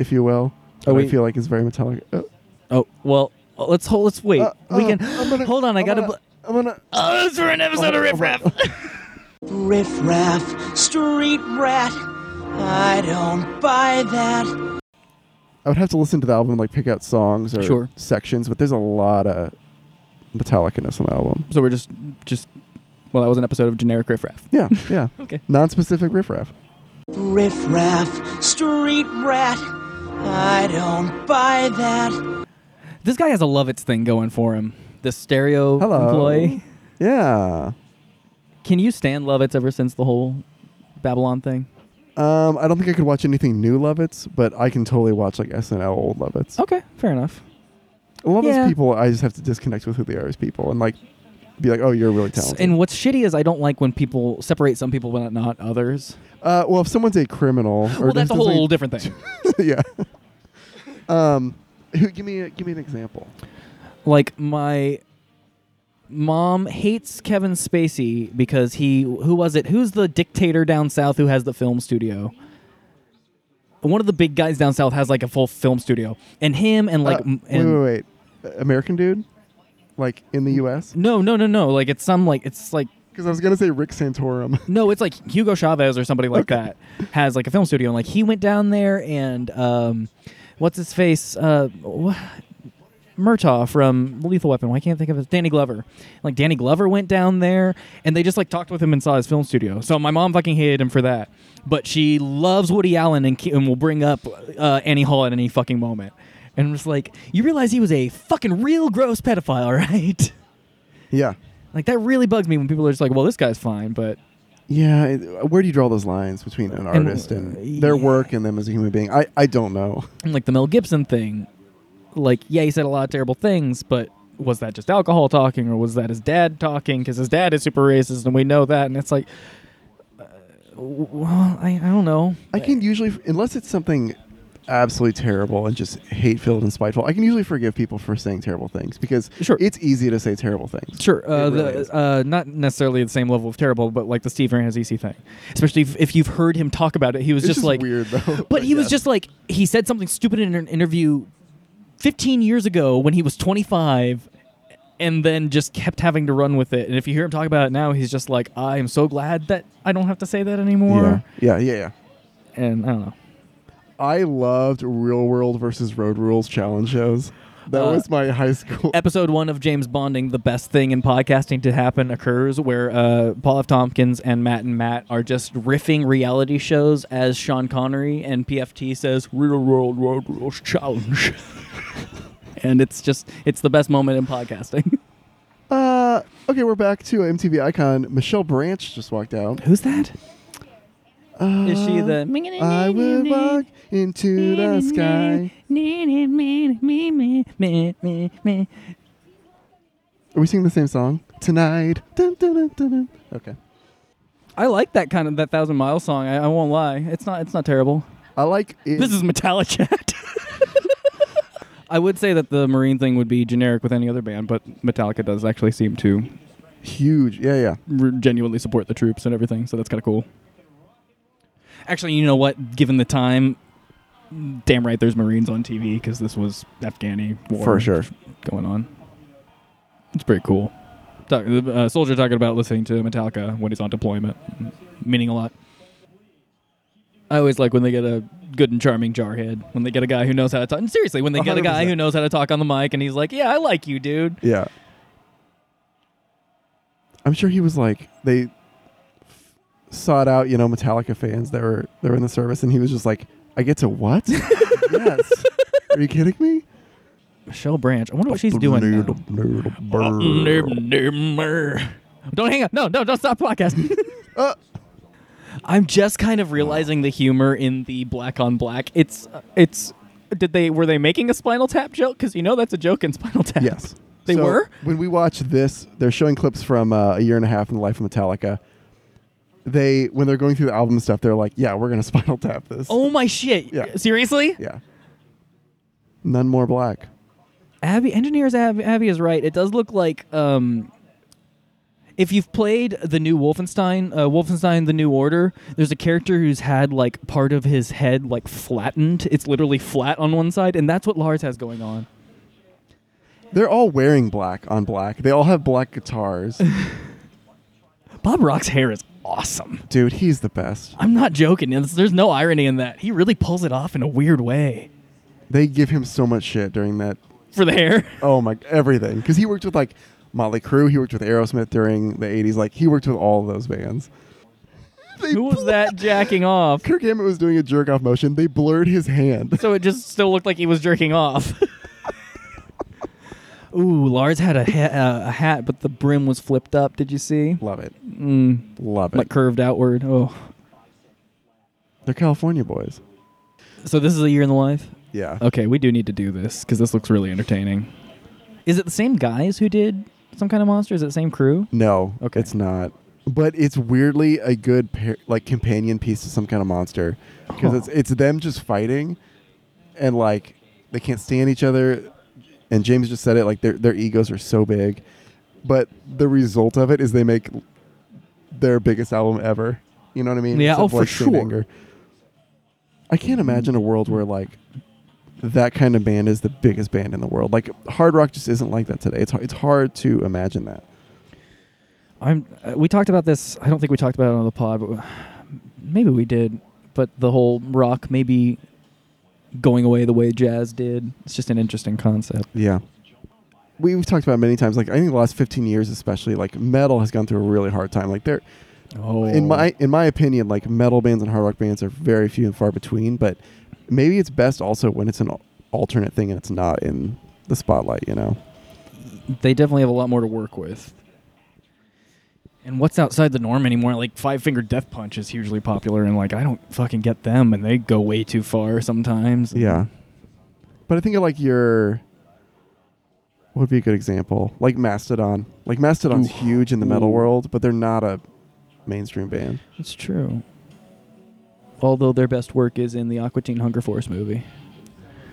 S6: if you will.
S7: Oh,
S6: I
S7: wait.
S6: feel like it's very Metallica. Uh,
S7: Oh well, uh, let's hold. Let's wait.
S6: uh,
S7: we
S6: uh,
S7: can.
S6: Gonna-
S7: hold on. I
S6: I'm
S7: gotta.
S6: gonna-
S7: bl-
S6: I'm gonna.
S7: oh, it's for an episode of Riff Raff. *laughs*
S10: Riff raff, street rat. I don't buy that.
S6: I would have to listen to the album and like pick out songs or
S7: Sure.
S6: sections, but there's a lot of Metallica-ness on the album.
S7: so we're just, just. Well, that was an episode of generic Riff Raff.
S6: Yeah, yeah. *laughs*
S7: Okay.
S6: Non-specific riffraff.
S10: Riff raff, street rat. I don't buy that.
S7: This guy has a Lovitz thing going for him. The stereo
S6: Hello.
S7: employee.
S6: Yeah.
S7: Can you stand Lovitz ever since the whole Babylon thing?
S6: Um, I don't think I could watch anything new Lovitz, but I can totally watch like SNL old Lovitz.
S7: Okay, fair enough.
S6: A lot of
S7: Yeah.
S6: those people, I just have to disconnect with who they are as people and like be like, oh, you're really talented.
S7: And what's shitty is I don't like when people separate some people but not others.
S6: uh, well, if someone's a criminal, or
S7: Well, that's a whole different thing. *laughs*
S6: yeah. *laughs* um, who, give me a, give me an example.
S7: like my mom hates Kevin Spacey because he who was it? Who's the dictator down south who has the film studio? One of the big guys down south has like a full film studio, and him and like
S6: Uh,
S7: m-
S6: wait,
S7: and
S6: wait, wait, Uh, American dude, like in the U.S.
S7: no, no, no, no. Like it's some like it's like
S6: Because I was gonna say Rick Santorum. *laughs*
S7: no, it's like Hugo Chavez or somebody like that has like a film studio, and like he went down there and um, what's his face? Uh, wh- Murtaugh from Lethal Weapon. Why can't I think of it? Danny Glover. Like Danny Glover went down there, and they just like talked with him and saw his film studio. So my mom fucking hated him for that, but she loves Woody Allen and, ke- and will bring up uh, Annie Hall at any fucking moment. And I'm just like, you realize he was a fucking real gross pedophile, *laughs* right?
S6: yeah.
S7: Like that really bugs me when people are just like, well, this guy's fine, but
S6: Yeah, it- where do you draw those lines between an artist and,
S7: uh,
S6: their
S7: yeah.
S6: work and them as a human being? I, I don't know.
S7: And like the Mel Gibson thing, like yeah, he said a lot of terrible things, but was that just alcohol talking, or was that his dad talking? Because his dad is super racist, and we know that. And it's like, uh, well, I, I don't know.
S6: I can usually, unless it's something absolutely terrible and just hate filled and spiteful, I can usually forgive people for saying terrible things because
S7: Sure.
S6: it's easy to say terrible things.
S7: Sure, uh,
S6: really
S7: the, uh, not necessarily the same level of terrible, but like the Steve Rannazzisi thing, especially if, if you've heard him talk about it, he was
S6: It's
S7: just,
S6: just
S7: like
S6: weird, though, *laughs*
S7: But he was just like he said something stupid in an interview 15 years ago when he was 25 and then just kept having to run with it. And if you hear him talk about it now, he's just like, I am so glad that I don't have to say that anymore.
S6: Yeah, yeah, yeah, yeah.
S7: And I don't know.
S6: I loved Real World versus Road Rules challenge shows. That
S7: Uh,
S6: was my high school. *laughs*
S7: Episode one of James Bonding, the best thing in podcasting to happen occurs where uh, Paul F. Tompkins and Matt and Matt are just riffing reality shows as Sean Connery and PFT says, Real World Road Rules Challenge. *laughs* and it's just, it's the best moment in podcasting. *laughs*
S6: Uh, okay, we're back to MTV icon. Michelle Branch just walked out.
S7: Who's that?
S6: Uh,
S7: Is she the
S6: I will walk into the sky. Are we singing the same song tonight? Dun, dun, dun. Okay.
S7: I like that kind of that thousand mile song. I, I won't lie. It's not it's not terrible.
S6: I like it.
S7: This is Metallica. *laughs* I would say that the Marine thing would be generic with any other band, but Metallica does actually seem to
S6: huge. Yeah, yeah.
S7: r- genuinely support the troops and everything, so that's kind of cool. Actually, you know what? Given the time, damn right, there's Marines on TV because this was Afghani war
S6: For sure.
S7: going on. It's pretty cool. Talk, uh, soldier talking about listening to Metallica when he's on deployment, meaning a lot. I always like when they get a good and charming jarhead. When they get a guy who knows how to talk. And seriously, when they get a guy who knows how to talk on the mic and he's like, "Yeah, I like you, dude."
S6: Yeah. I'm sure he was like they sought out, you know, Metallica fans that were that were in the service, and he was just like, "I get to what? *laughs* yes. Are you kidding me?"
S7: Michelle Branch. I wonder what she's doing now. Don't hang up. No, no, don't stop podcasting. *laughs*
S6: Uh.
S7: I'm just kind of realizing the humor in the black on black. It's it's did they were they making a Spinal Tap joke? Because you know that's a joke in Spinal Tap.
S6: Yes.
S7: They
S6: So,
S7: were?
S6: When we watch this, they're showing clips from uh, a year and a half in the life of Metallica. They, when they're going through the album stuff, they're like, "Yeah, we're gonna *laughs* Spinal Tap this."
S7: Oh my shit!
S6: Yeah.
S7: Seriously?
S6: yeah. None more black.
S7: Abby, engineers Abby, Abby is right. It does look like um, if you've played the new Wolfenstein, uh, Wolfenstein: The New Order, there's a character who's had like part of his head like flattened. It's literally flat on one side, and that's what Lars has going on.
S6: They're all wearing black on black. They all have black guitars. *laughs*
S7: Bob Rock's hair is awesome.
S6: Dude, he's the best.
S7: I'm not joking. There's, there's no irony in that. He really pulls it off in a weird way
S6: They give him so much shit during that.
S7: for the hair. *laughs*
S6: Oh my, everything. Because he worked with like Motley Crue. He worked with Aerosmith during the '80s. Like he worked with all of those bands.
S7: Who was that jacking off?
S6: Kirk Hammett was doing a jerk off motion. They blurred his hand.
S7: So it just still looked like he was jerking off. *laughs* Ooh, Lars had a, ha- uh, a hat, but the brim was flipped up. Did you see?
S6: Love it.
S7: Mm,
S6: Love it.
S7: like curved outward. Oh,
S6: They're California boys.
S7: so this is a year in the life.
S6: Yeah.
S7: Okay, we do need to do this because this looks really entertaining. Is it the same guys who did some kind of monster? Is it the same crew?
S6: No,
S7: Okay.
S6: it's not. But it's weirdly a good pair, like companion piece to some kind of monster because it's it's them just fighting, and like they can't stand each other. And James just said it like their their egos are so big, but the result of it is they make their biggest album ever. You know what I mean?
S7: Yeah, oh, for
S6: like,
S7: sure.
S6: Anger. I can't imagine a world where like that kind of band is the biggest band in the world. Like hard rock just isn't like that today. It's it's hard to imagine that.
S7: I'm. Uh, we talked about this. I don't think we talked about it on the pod, but maybe we did. But the whole rock maybe going away the way jazz did. It's just an interesting concept.
S6: Yeah. We- We've talked about it many times. Like I think the last 15 years, especially, like metal has gone through a really hard time. Like they're,
S7: Oh,
S6: in my in my opinion, like metal bands and hard rock bands are very few and far between. But maybe it's best also when it's an alternate thing and it's not in the spotlight. You know.
S7: they definitely have a lot more to work with. And what's outside the norm anymore? Like Five Finger Death Punch is hugely popular, and like I don't fucking get them, and they go way too far sometimes.
S6: Yeah. But I think of like your. What would be a good example? Like Mastodon. Like Mastodon's
S7: Ooh.
S6: huge in the metal
S7: Ooh.
S6: world, but they're not a mainstream band.
S7: it's true. Although their best work is in the Aqua Teen Hunger Force movie.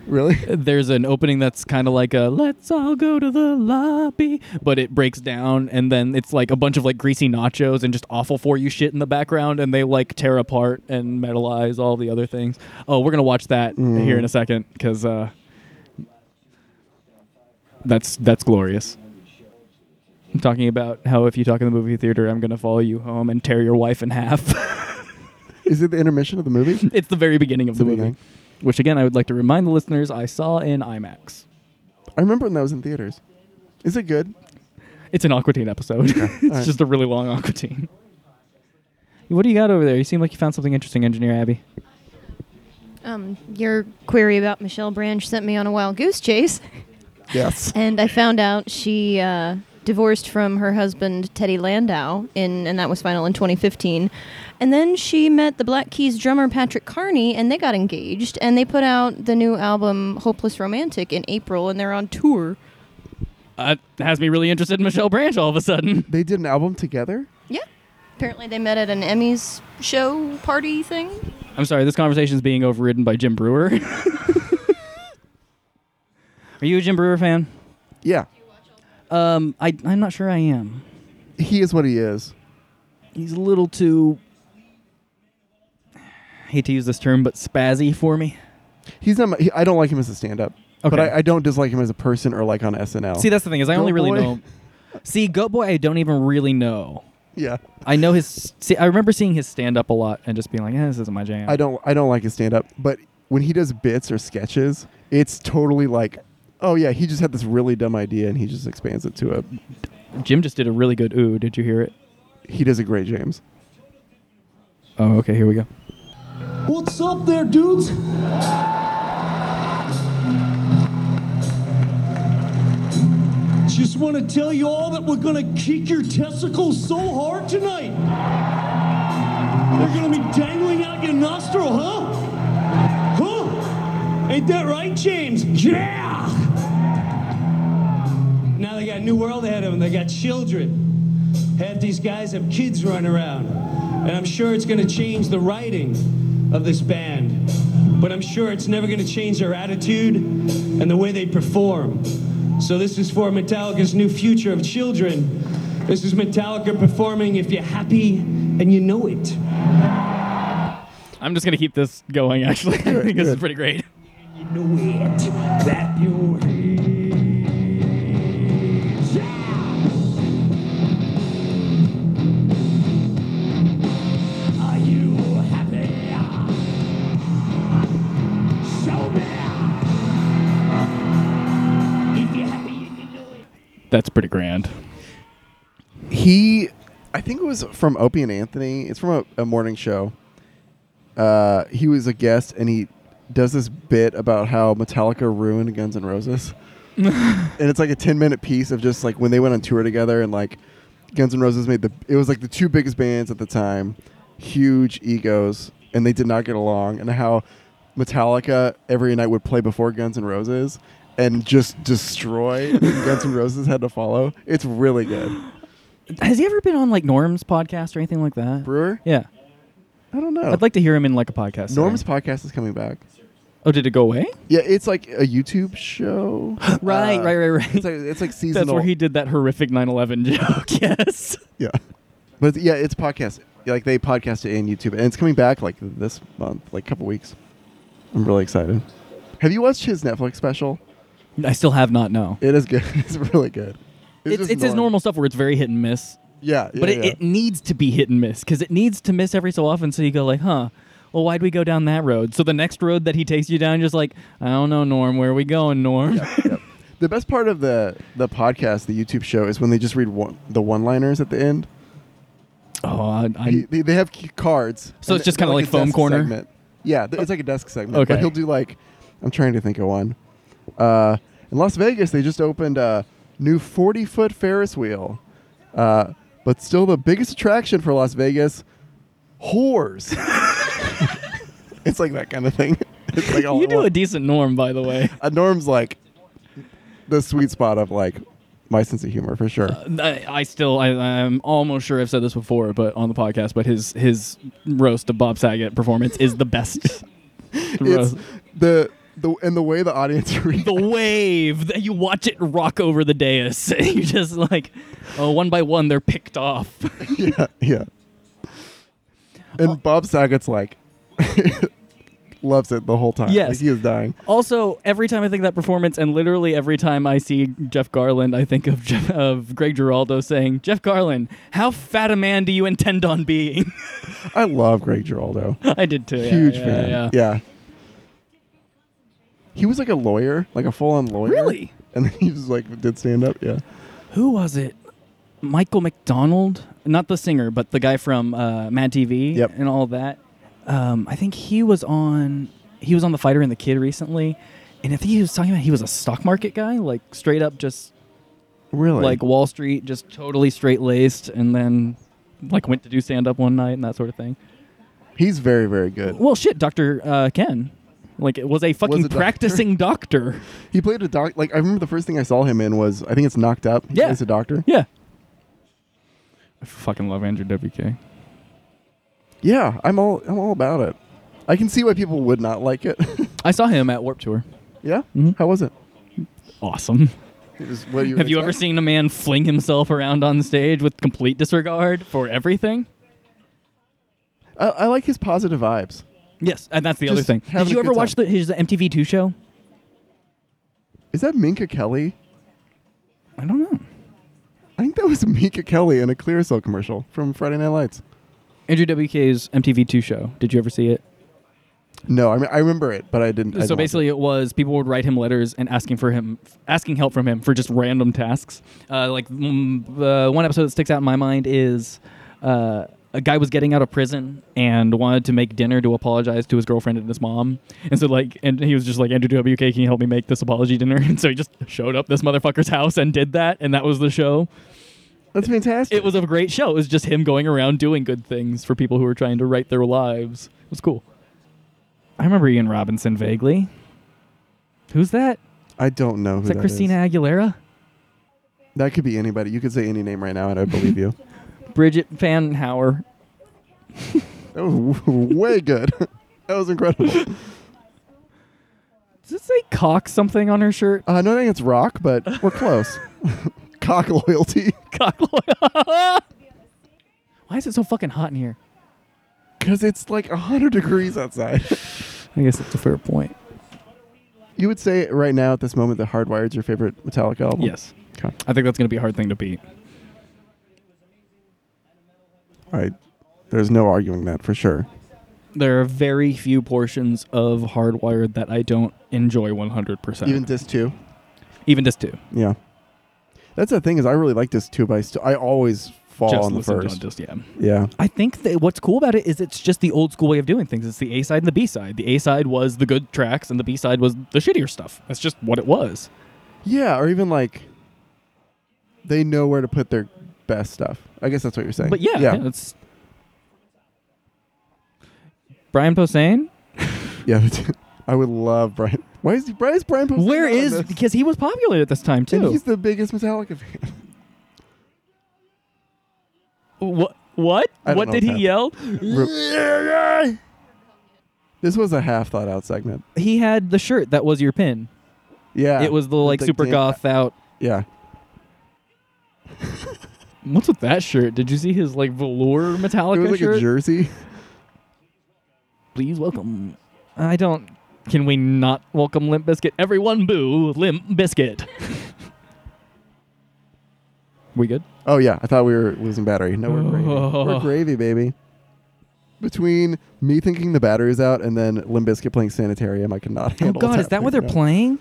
S6: Really? *laughs*
S7: There's an opening that's kind of like a "Let's all go to the lobby," but it breaks down, and then it's like a bunch of like greasy nachos and just awful for you shit in the background, and they like tear apart and metalize all the other things. Oh, we're gonna watch that
S6: Mm.
S7: here in a second because uh, that's that's glorious. I'm talking about how if you talk in the movie theater, I'm gonna follow you home and tear your wife in half. *laughs*
S6: Is it the intermission of the movie?
S7: it's the very beginning of
S6: It's
S7: the
S6: the
S7: movie,
S6: beginning.
S7: Which again I would like to remind the listeners I saw in IMAX.
S6: I remember when that was in theaters. Is it good?
S7: It's an Aqua Teen episode. *laughs* it's
S6: Alright.
S7: just a really long Aqua Teen. What do you got over there? You seem like you found something interesting, Engineer Abby.
S9: Um, your query about Michelle Branch sent me on a wild goose chase,
S6: Yes. *laughs*
S9: and I found out she uh, divorced from her husband Teddy Landau in, and that was final in 2015. And then she met the Black Keys drummer Patrick Carney, and they got engaged. And they put out the new album Hopeless Romantic in April, and they're on tour.
S7: Uh, has me really interested in Michelle Branch all of a sudden.
S6: They did an album together?
S9: Yeah. Apparently, they met at an Emmys show party thing.
S7: I'm sorry, this conversation is being overridden by Jim Breuer. *laughs* Are you a Jim Breuer fan?
S6: Yeah.
S7: Um, I, I'm not sure I am.
S6: He is what he is.
S7: He's a little too. Hate to use this term, but spazzy for me.
S6: He's not. My, he, I don't like him as a stand-up, but
S7: Okay.
S6: I, I don't dislike him as a person or like on SNL.
S7: See, that's the thing is I
S6: Goat
S7: only really
S6: Boy?
S7: know. See, Goat Boy, I don't even really know.
S6: yeah.
S7: I know his. See, I remember seeing his stand up a lot and just being like, eh, "This isn't my jam."
S6: I don't. I don't like his stand-up, but when he does bits or sketches, it's totally like, oh yeah, he just had this really dumb idea and he just expands it to a.
S7: Jim just did a really good ooh. Did you hear it?
S6: He does a great James.
S7: Oh, okay. Here we go.
S10: What's up there, dudes?
S11: Just want to tell you all that we're gonna kick your testicles so hard tonight. They're gonna be dangling out your nostril, huh? Huh? Ain't that right, James? Yeah! New world ahead of them. They got children. Half these guys have kids running around. And I'm sure it's gonna change the writing of this band. But I'm sure it's never gonna change their attitude and the way they perform. So this is for Metallica's new future of children. This is Metallica performing If You're Happy and You Know It.
S7: I'm just gonna keep this going. Actually, *laughs* I think this is pretty great.
S11: You know it.
S7: That's pretty grand.
S6: He, I think it was from Opie and Anthony. It's from a, a morning show. Uh, he was a guest, and he does this bit about how Metallica ruined Guns N' Roses, *laughs* and it's like a ten minute piece of just like when they went on tour together, and like Guns N' Roses made the. It was like the two biggest bands at the time, huge egos, and they did not get along, and how Metallica every night would play before Guns N' Roses. And just destroy *laughs* and Guns N' Roses had to follow. It's really good.
S7: Has he ever been on like Norm's podcast or anything like that?
S6: Breuer?
S7: Yeah.
S6: I don't know.
S7: I'd like to hear him in like a podcast.
S6: Norm's
S7: setting.
S6: podcast is coming back.
S7: Oh, did it go away?
S6: Yeah, it's like a YouTube show. *gasps*
S7: Right,
S6: Uh,
S7: right, right, right.
S6: It's like it's like seasonal.
S7: That's where he did that horrific 9/11 *laughs* joke. *laughs* yes.
S6: Yeah, but yeah, it's podcast. Like they podcast it in YouTube, and it's coming back like this month, like a couple weeks. I'm really excited. Have you watched his Netflix special?
S7: I still have not. No.
S6: It is good. *laughs* It's really good.
S7: It's, it's his normal stuff where it's very hit and miss.
S6: Yeah, yeah
S7: but it,
S6: yeah.
S7: it needs to be hit and miss because it needs to miss every so often. So you go like, huh. Well, why'd we go down that road? So the next road that he takes you down, just like, I don't know, Norm. Where are we going, Norm? *laughs*
S6: The best part of the the podcast, the YouTube show, is when they just read one, the one-liners at the end.
S7: Oh, I, I,
S6: He- they, they have cards.
S7: So it's just kinda like
S6: a
S7: foam corner?
S6: segment. Yeah, th- it's like a desk segment.
S7: Okay.
S6: But he'll do like, I'm trying to think of one. Uh, in Las Vegas, they just opened a new 40 foot Ferris wheel. Uh, but still, the biggest attraction for Las Vegas, whores. *laughs* it's like that kind of thing. *laughs* It's like
S7: you do a decent Norm, by the way.
S6: a Norm's like the sweet spot of like my sense of humor for sure.
S7: I, I still, I, I'm almost sure I've said this before, but on the podcast. But his his roast of Bob Saget performance is the best. *laughs*
S6: the the and the way the audience *laughs* reacts.
S7: the wave that you watch it rock over the dais. *laughs* You just like, oh, one by one, they're picked off. *laughs*
S6: yeah, yeah. And uh, Bob Saget's like loves it the whole time.
S7: Yes.
S6: Like, he is dying.
S7: Also, every time I think of that performance, and literally every time I see Jeff Garlin, I think of Jeff, of Greg Giraldo saying, "Jeff Garlin, how fat a man do you intend on being?"
S6: I love Greg Giraldo.
S7: I did too. yeah,
S6: Huge
S7: yeah,
S6: fan.
S7: Yeah.
S6: Yeah. He was like a lawyer, like a full-on lawyer.
S7: Really?
S6: And then he was like did stand up. Yeah.
S7: Who was it? Michael McDonald, not the singer, but the guy from uh, Mad TV
S6: Yep.
S7: and all that. Um, I think he was on. He was on the Fighter and the Kid recently, and I think he was talking about he was a stock market guy, like straight up just
S6: Really?
S7: like Wall Street, just totally straight laced, and then like went to do stand up one night and that sort of thing.
S6: he's very very good.
S7: Well, shit, Doctor uh, Ken, like it was a fucking
S6: a
S7: practicing *laughs* doctor.
S6: He played a doc. Like I remember the first thing I saw him in was I think it's Knocked Up. He
S7: Yeah.
S6: plays a doctor.
S7: Yeah. I fucking love Andrew WK.
S6: Yeah, I'm all I'm all about it. I can see why people would not like it. *laughs*
S7: I saw him at Warp Tour.
S6: yeah.
S7: Mhm.
S6: How was it?
S7: Awesome.
S6: It was what you
S7: Have you ever seen a man fling himself around on stage with complete disregard for everything?
S6: I, I like his positive vibes.
S7: Yes, and that's the other
S6: Just
S7: thing.
S6: having
S7: Did
S6: a
S7: you ever
S6: good
S7: watch the, his MTV Two show?
S6: Is that Minka Kelly?
S7: I don't know.
S6: I think that was *laughs* Minka Kelly in a Clearasil commercial from Friday Night Lights.
S7: Andrew WK's MTV Two show. Did you ever see it?
S6: No, I mean I remember it, but I didn't. I
S7: so
S6: didn't watch
S7: basically, it was people would write him letters and asking for him, asking help from him for just random tasks. Uh, like mm, uh, one episode that sticks out in my mind is uh, a guy was getting out of prison and wanted to make dinner to apologize to his girlfriend and his mom. And so like and he was just like Andrew WK, can you help me make this apology dinner? *laughs* And so he just showed up this motherfucker's house and did that and that was the show.
S6: That's fantastic.
S7: It was a great show. It was just him going around doing good things for people who were trying to right their lives. It was cool. I remember Ian Robinson vaguely. Who's that?
S6: I don't know who
S7: Is that Christina Aguilera?
S6: That could be anybody. You could say any name right now, and I believe you. *laughs*
S7: Bridget Van Hauer.
S6: That was w- *laughs* way good. *laughs* that was incredible.
S7: Does it say cock something on her shirt?
S6: Uh, no, I think it's rock, but we're close. *laughs* Cock loyalty.
S7: Cock loyalty. Why is it so fucking hot in here?
S6: Because it's like 100 degrees outside.
S7: I guess that's a fair point.
S6: You would say right now at this moment that Hardwired's your favorite Metallica album?
S7: Yes.
S6: Okay.
S7: I think that's going to be a hard thing to beat.
S6: All right. There's no arguing that for sure.
S7: There are very few portions of Hardwired that I don't enjoy 100%.
S6: Even disc two.
S7: Even disc two.
S6: Yeah. That's the thing is I really like this two, but I, st- I always fall
S7: Just
S6: on the
S7: listen to
S6: first.
S7: it, just- yeah.
S6: Yeah.
S7: I think that what's cool about it is it's just the old school way of doing things. It's the A side and the B side. The A side was the good tracks, and the B side was the shittier stuff. That's just what it was.
S6: Yeah, or even like they know where to put their best stuff. I guess that's what you're saying.
S7: But yeah,
S6: yeah,
S7: yeah, it's Brian Posehn. *laughs*
S6: yeah. I would love Brian. Why is why is Brian? Posehn
S7: Where is
S6: this?
S7: because he was popular at this time
S6: And
S7: too.
S6: he's the biggest Metallica fan.
S7: What? What? What did he yell?
S6: This was a half thought out segment.
S7: He had the shirt that was your pin.
S6: Yeah,
S7: It was the like
S6: Like
S7: super goth out.
S6: Yeah,
S7: What's with that shirt? Did you see his like velour Metallica *laughs*
S6: it was like
S7: shirt?
S6: a jersey.
S7: Please welcome. I don't. Can we not welcome Limp Bizkit? Everyone boo Limp Bizkit. *laughs* we good?
S6: Oh yeah, I thought we were losing battery. No, we're gravy. We're oh. *laughs* gravy, baby. Between me thinking the battery's out and then Limp Bizkit playing Sanitarium, I cannot
S7: Oh
S6: handle.
S7: God, is that what they're
S6: right now.
S7: playing?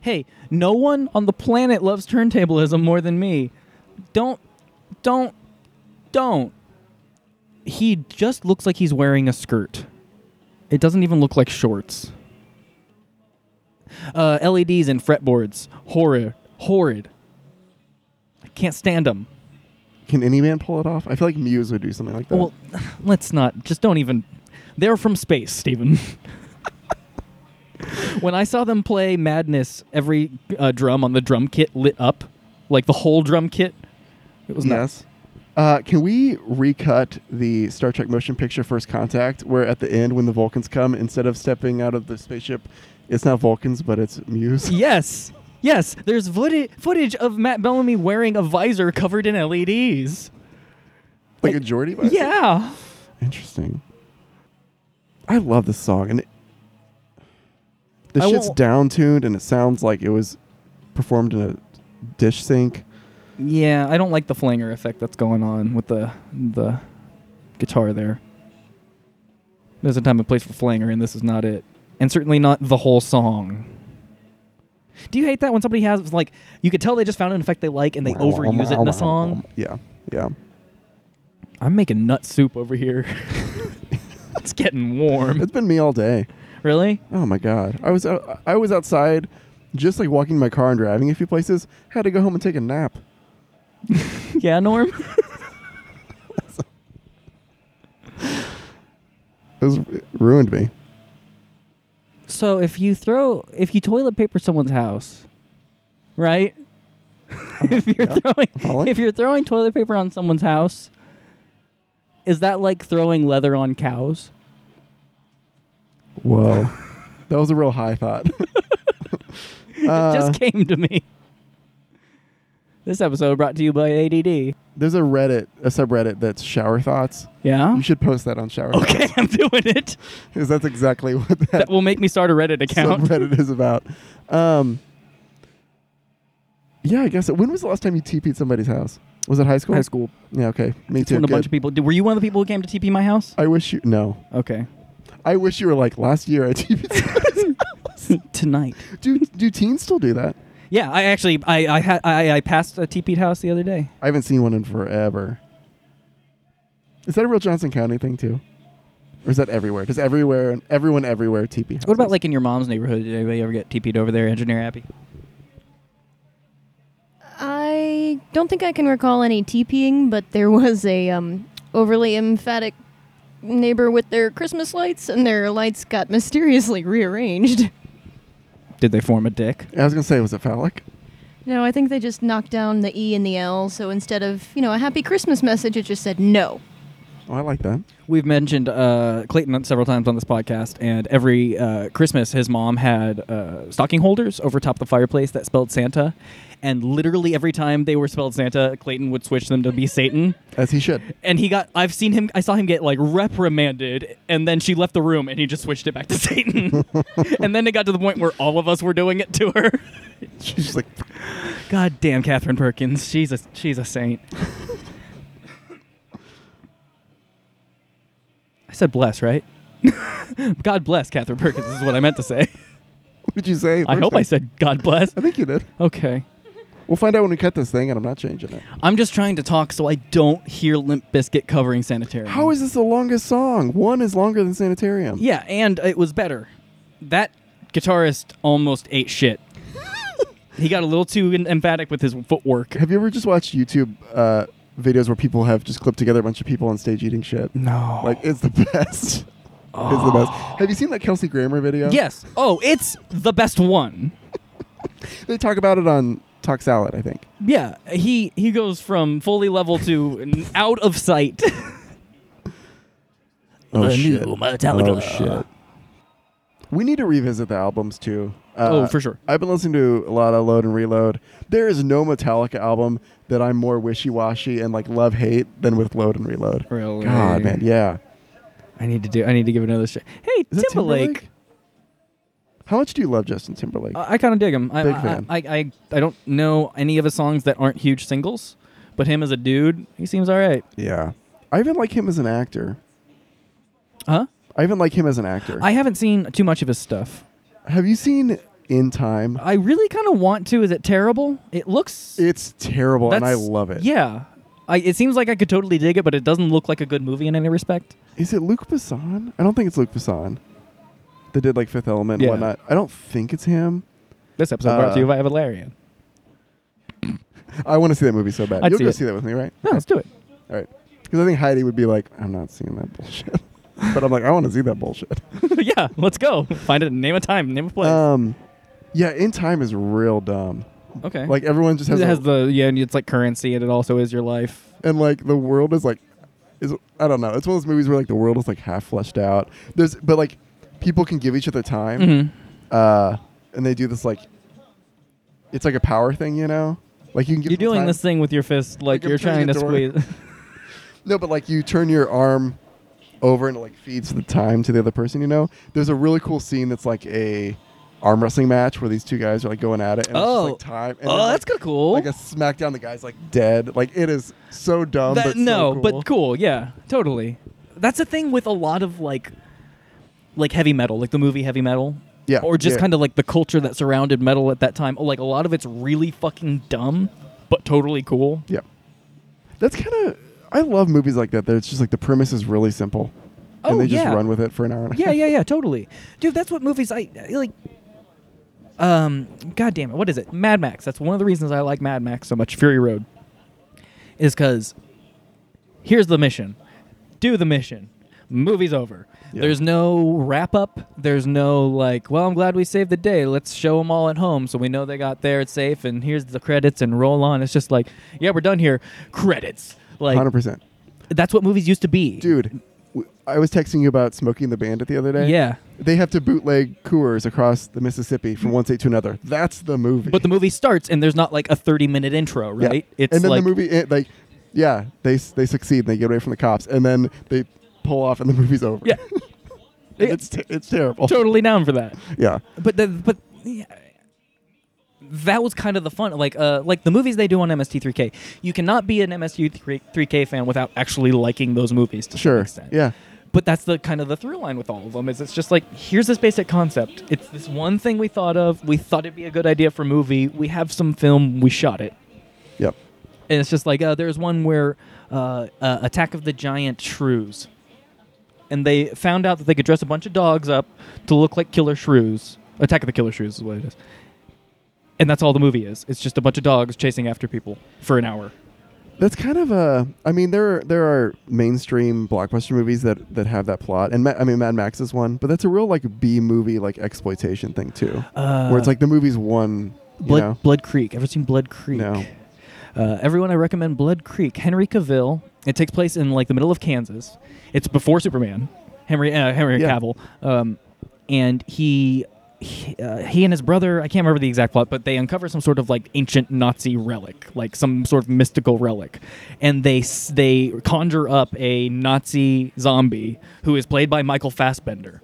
S7: Hey, no one on the planet loves turntablism more than me. Don't, don't, don't. He just looks like he's wearing a skirt. It doesn't even look like shorts. Uh, LEDs and fretboards, horrid, horrid. I can't stand them.
S6: Can any man pull it off? I feel like Muse would do something like that.
S7: Well, *sighs* let's not. Just don't even. They're from space, Steven. *laughs* when I saw them play Madness, every uh, drum on the drum kit lit up, like the whole drum kit. It was nuts.
S6: yes. Uh, can we recut the Star Trek motion picture First Contact, where at the end when the Vulcans come, instead of stepping out of the spaceship, it's not Vulcans, but it's Muse. *laughs*
S7: Yes, yes. There's footage footage of Matt Bellamy wearing a visor covered in LEDs.
S6: like a Geordi. visor?
S7: Yeah.
S6: Interesting. I love this song, and it, the
S7: I
S6: shit's
S7: won't-
S6: down tuned, and it sounds like it was performed in a dish sink.
S7: Yeah, I don't like the flanger effect that's going on with the the guitar there. There's a time and place for flanger, and this is not it. And certainly not the whole song. Do you hate that when somebody has like you could tell they just found an effect they like and they overuse it in a song?
S6: Yeah, yeah.
S7: I'm making nut soup over here. *laughs* it's getting warm.
S6: It's been me all day.
S7: Really?
S6: Oh my god, I was out, I was outside, just like walking my car and driving a few places. Had to go home and take a nap. *laughs*
S7: yeah, Norm. *laughs*
S6: It was it ruined me.
S7: So if you throw if you toilet paper someone's house, right? Uh-huh. *laughs* if you're throwing
S6: following.
S7: if you're throwing toilet paper on someone's house, is that like throwing leather on cows?
S6: Whoa, that was a real high thought. *laughs*
S7: it
S6: Uh,
S7: just came to me. This episode brought to you by ADD.
S6: There's a Reddit, a subreddit that's shower thoughts.
S7: Yeah.
S6: You should post that on shower.
S7: Okay, I'm doing it. *laughs*
S6: because that's exactly what that,
S7: That will make me start a Reddit account.
S6: subreddit is about. Um, yeah, I guess. When was the last time you TP'd somebody's house? Was it high school?
S7: High school.
S6: Yeah. Okay. Me
S7: It's
S6: too.
S7: when a bunch
S6: Good.
S7: of people. Were you one of the people who came to TP my house?
S6: I wish you no.
S7: Okay.
S6: I wish you were like last year I TP'd somebody's house.
S7: Tonight.
S6: Do do teens still do that?
S7: Yeah, I actually I I had I, I passed a TP house the other day.
S6: I haven't seen one in forever. Is that a real Johnson County thing too? Or is that everywhere? Does everywhere and everyone everywhere TP houses?
S7: What about like in your mom's neighborhood? Did anybody ever get TP'd over there, Engineer Happy?
S9: I don't think I can recall any TPing, but there was a um, overly emphatic neighbor with their Christmas lights, and their lights got mysteriously rearranged.
S7: Did they form a dick?
S6: I was gonna say, was it phallic?
S9: No, I think they just knocked down the E and the L, so instead of, you know, a happy Christmas message, it just said no.
S6: Oh, I like that.
S7: We've mentioned uh, Clayton several times on this podcast, and every uh, Christmas, his mom had uh, stocking holders over top of the fireplace that spelled Santa. And literally every time they were spelled Santa, Clayton would switch them to be Satan.
S6: As he should.
S7: And he got, I've seen him, I saw him get like reprimanded, and then she left the room and he just switched it back to Satan. *laughs* and then it got to the point where all of us were doing it to her.
S6: She's like,
S7: God damn, Catherine Perkins. She's a, she's a saint. Said bless, right? *laughs* God bless Catherine Perkins is what I meant to say. *laughs*
S6: What did you say?
S7: I
S6: first
S7: hope I
S6: time?
S7: said God bless.
S6: I think you did.
S7: Okay.
S6: We'll find out when we cut this thing, and I'm not changing it.
S7: I'm just trying to talk so I don't hear Limp Bizkit covering Sanitarium.
S6: How is this the longest song? One is longer than Sanitarium.
S7: Yeah, and it was better. That guitarist almost ate shit. *laughs* he got a little too en- emphatic with his footwork.
S6: Have you ever just watched YouTube uh, videos where people have just clipped together a bunch of people on stage eating shit?
S7: No.
S6: Like, it's the *laughs* best. It's the best. Have you seen that Kelsey Grammer video?
S7: Yes. Oh, it's the best one. *laughs*
S6: They talk about it on Talk Salad, I think.
S7: Yeah, he he goes from fully level to out of sight. *laughs*
S6: Oh,
S8: The
S6: shit.
S8: new Metallica.
S6: Oh, shit. We need to revisit the albums, too. Uh,
S7: Oh, for sure.
S6: I've been listening to a lot of Load and Reload. There is no Metallica album that I'm more wishy-washy and, like, love-hate than with Load and Reload.
S7: Really?
S6: God, man, yeah.
S7: I need to do. I need to give another shot. Hey,
S6: Is it
S7: Timberlake.
S6: How much do you love Justin Timberlake?
S7: I, I kind of dig him. I,
S6: Big
S7: I,
S6: fan.
S7: I, I I don't know any of his songs that aren't huge singles, but him as a dude, he seems all right.
S6: yeah. I even like him as an actor.
S7: Huh?
S6: I even like him as an actor.
S7: I haven't seen too much of his stuff.
S6: Have you seen In Time?
S7: I really kind of want to. Is it terrible? It looks.
S6: It's terrible, and I
S7: That's-
S6: love it.
S7: Yeah. I, it seems like I could totally dig it, but it doesn't look like a good movie in any respect.
S6: Is it Luc Besson? I don't think it's Luc Besson. That did like Fifth Element and whatnot. I don't think it's him.
S7: This episode brought
S6: Uh,
S7: to you by Valerian.
S6: I want to see that movie so bad.
S7: I'd
S6: You'll
S7: see
S6: go
S7: it.
S6: see that with me, right?
S7: No, let's do it.
S6: All right. Because I think Heidi would be like, I'm not seeing that bullshit. *laughs* but I'm like, I want to see that bullshit. *laughs*
S7: yeah, let's go. Find it. Name a time. Name a place.
S6: Um, yeah, In Time is real dumb.
S7: okay.
S6: Like everyone just has,
S7: it
S6: a-
S7: has the yeah, and it's like currency, and it also is your life.
S6: and like the world is like, is I don't know. It's one of those movies where like the world is like half fleshed out. There's but like people can give each other time.
S7: Mhm.
S6: Uh, and they do this like, it's like a power thing, you know. Like you can give
S7: You're
S6: them
S7: doing
S6: time-
S7: this thing with your fist, like,
S6: Like I'm
S7: you're trying
S6: turning
S7: to
S6: a door.
S7: squeeze. *laughs* *laughs*
S6: No, but like you turn your arm over and it like feeds the time to the other person. You know, there's a really cool scene that's like a arm wrestling match where these two guys are like going at it. And
S7: Oh.
S6: it's just, like oh. time. And
S7: Oh, that's
S6: like,
S7: kinda cool.
S6: Like a smackdown, the guy's like dead. Like it is so dumb.
S7: That-
S6: but so
S7: no,
S6: cool.
S7: but cool. Yeah, totally. That's the thing with a lot of like, like heavy metal, like the movie Heavy Metal.
S6: Yeah,
S7: Or just
S6: yeah.
S7: kind of like the culture that surrounded metal at that time. Like a lot of it's really fucking dumb, but totally cool.
S6: Yeah, that's kind of. I love movies like that. That it's just like the premise is really simple,
S7: Oh,
S6: and they just run with it for an hour. And a
S7: yeah,
S6: half.
S7: yeah, yeah, yeah. totally, dude. That's what movies I, I like. Um, god damn it, what is it? Mad Max. That's one of the reasons I like Mad Max so much. Fury Road is because here's the mission, do the mission, movie's over.
S6: Yeah.
S7: There's no wrap up. There's no like, well, I'm glad we saved the day. Let's show them all at home so we know they got there. It's safe, and here's the credits and roll on. It's just like, yeah, we're done here. Credits. Like
S6: hundred percent,
S7: that's what movies used to be,
S6: dude. I was texting you about Smokey and the Bandit the other day.
S7: Yeah.
S6: They have to bootleg Coors across the Mississippi from one state to another. That's the movie.
S7: But the movie starts and there's not like a 30 minute intro, right? Yeah. It's
S6: and then
S7: like
S6: the movie, it, like, yeah, they they succeed and they get away from the cops, and then they pull off, and the *laughs* movie's over.
S7: Yeah. *laughs*
S6: It's te- it's terrible.
S7: totally down for that.
S6: Yeah,
S7: But the, but yeah, that was kind of the fun. Like uh like the movies they do on MST3K. You cannot be an MST3K fan without actually liking those movies to some
S6: sure.
S7: extent.
S6: Yeah,
S7: But that's the kind of the through line with all of them is it's just like here's this basic concept. It's this one thing we thought of. We thought it'd be a good idea for a movie. We have some film. We shot it.
S6: yep.
S7: and it's just like uh, there's one where uh, uh, Attack of the Giant Shrews, and they found out that they could dress a bunch of dogs up to look like killer shrews. Attack of the Killer Shrews is what it is, and that's all the movie is. It's just a bunch of dogs chasing after people for an hour.
S6: That's kind of a. I mean, there are, there are mainstream blockbuster movies that, that have that plot, and Ma- I mean, Mad Max is one, but that's a real like B movie like exploitation thing too, where it's
S7: Uh,
S6: like the movie's one. You
S7: Blood
S6: know?
S7: Blood Creek. Ever seen Blood Creek?
S6: No.
S7: Uh, everyone, I recommend Blood Creek. Henry Cavill. It takes place in like the middle of Kansas. It's before Superman. Henry uh, Henry
S6: Yeah.
S7: Cavill, um, and he. He, uh, he and his brother, I can't remember the exact plot, but they uncover some sort of like ancient Nazi relic, like some sort of mystical relic, and they they conjure up a Nazi zombie who is played by Michael Fassbender.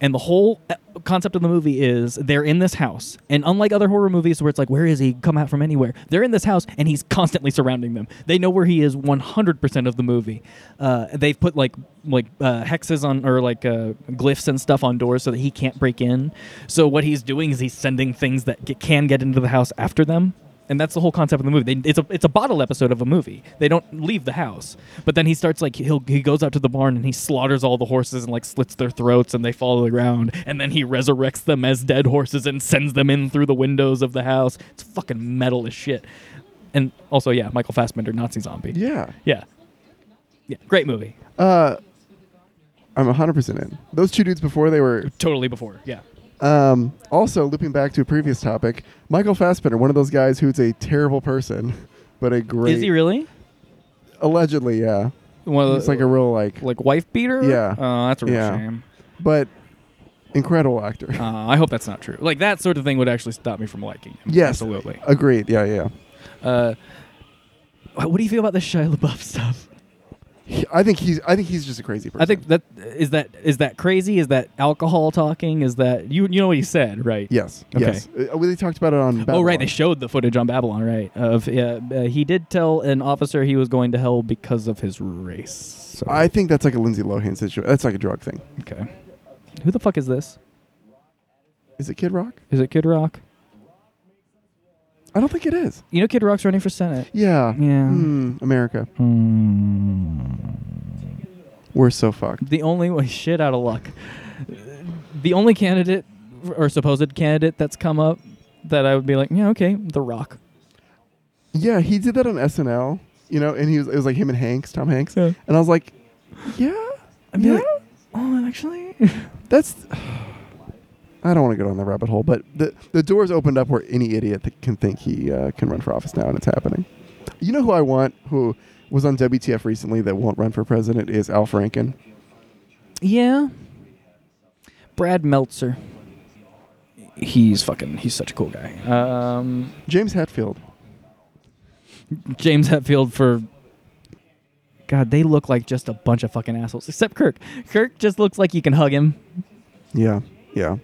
S7: And the whole uh, concept of the movie is they're in this house. And unlike other horror movies where it's like, where is he? Come out from anywhere. They're in this house and he's constantly surrounding them. They know where he is 100% of the movie. Uh, they've put like like uh, hexes on or like uh, glyphs and stuff on doors so that he can't break in. So what he's doing is he's sending things that can get into the house after them. And that's the whole concept of the movie. They, it's a it's a bottle episode of a movie. They don't leave the house, but then he starts like he'll he goes out to the barn and he slaughters all the horses and like slits their throats and they fall to the ground. And then he resurrects them as dead horses and sends them in through the windows of the house. It's fucking metal as shit. And also, yeah, Michael Fassbender, Nazi zombie.
S6: Yeah.
S7: yeah, yeah. Great movie.
S6: Uh, I'm 100% in. Those two dudes before they were.
S7: Totally before. Yeah.
S6: Um, also, looping back to a previous topic, Michael Fassbender, one of those guys who's a terrible person, *laughs* but a great.
S7: Is he really?
S6: Allegedly, yeah.
S7: One of
S6: He's
S7: the-
S6: like a real like
S7: like wife beater.
S6: Yeah.
S7: Oh, that's a real
S6: Yeah.
S7: shame.
S6: but incredible actor.
S7: Uh, I hope that's not true. Like that sort of thing would actually stop me from liking him.
S6: yes,
S7: absolutely.
S6: agreed. Yeah, yeah.
S7: Uh, what do you feel about the Shia LaBeouf stuff?
S6: He- I think he's. I think he's just a crazy person.
S7: I think that is that is that crazy? Is that alcohol talking? Is that you? You know what he said, right?
S6: Yes.
S7: Okay.
S6: Yes. Uh, well, they talked about it on.
S7: Oh right, they showed the footage on Babylon, right? Of yeah, uh, he did tell an officer he was going to hell because of his race. So,
S6: I think that's like a Lindsay Lohan situation. That's like a drug thing.
S7: okay. Who the fuck is this?
S6: Is it Kid Rock?
S7: Is it Kid Rock?
S6: I don't think it is.
S7: You know Kid Rock's running for Senate.
S6: Yeah.
S7: Yeah.
S6: Hmm, America.
S7: Hmm.
S6: We're so fucked.
S7: The only way, *laughs* shit out of luck. The only candidate or supposed candidate that's come up that I would be like, yeah, okay, The Rock.
S6: Yeah, he did that on SNL. You know, and he was it was like him and Hanks, Tom Hanks,
S7: Yeah.
S6: and I was like, yeah,
S7: I'd be
S6: yeah,
S7: like, oh, actually,
S6: that's. *laughs* I don't want to go down the rabbit hole, but the the doors opened up where any idiot th- can think he uh, can run for office now, and it's happening. You know who I want, who was on WTF recently that won't run for president, is Al Franken.
S7: yeah. Brad Meltzer. He's fucking. He's such a cool guy. Um,
S6: James Hetfield.
S7: James Hetfield for. God, they look like just a bunch of fucking assholes. Except Kirk. Kirk just looks like you can hug him.
S6: Yeah, yeah.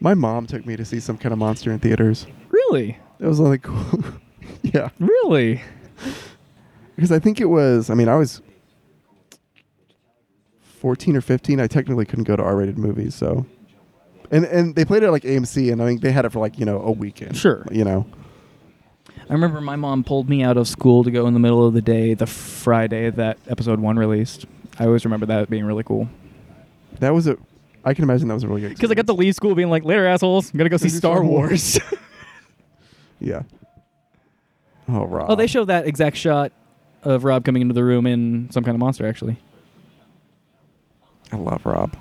S6: My mom took me to see some kind of monster in theaters.
S7: Really,
S6: It was like cool. *laughs* yeah,
S7: really.
S6: because I think it was. I mean, I was fourteen or fifteen. I technically couldn't go to R-rated movies, so. And and they played it at like AMC, and I mean they had it for like you know a weekend.
S7: Sure.
S6: You know.
S7: I remember my mom pulled me out of school to go in the middle of the day, the Friday that episode one released. I always remember that being really cool.
S6: That was a. I can imagine that was a really good.
S7: Because I got to leave school being like, later, assholes, I'm going to go see
S6: see
S7: Star
S6: Star
S7: Wars. *laughs* *laughs*
S6: Yeah. Oh, Rob.
S7: oh, they show that exact shot of Rob coming into the room in some kind of monster, actually.
S6: I love Rob.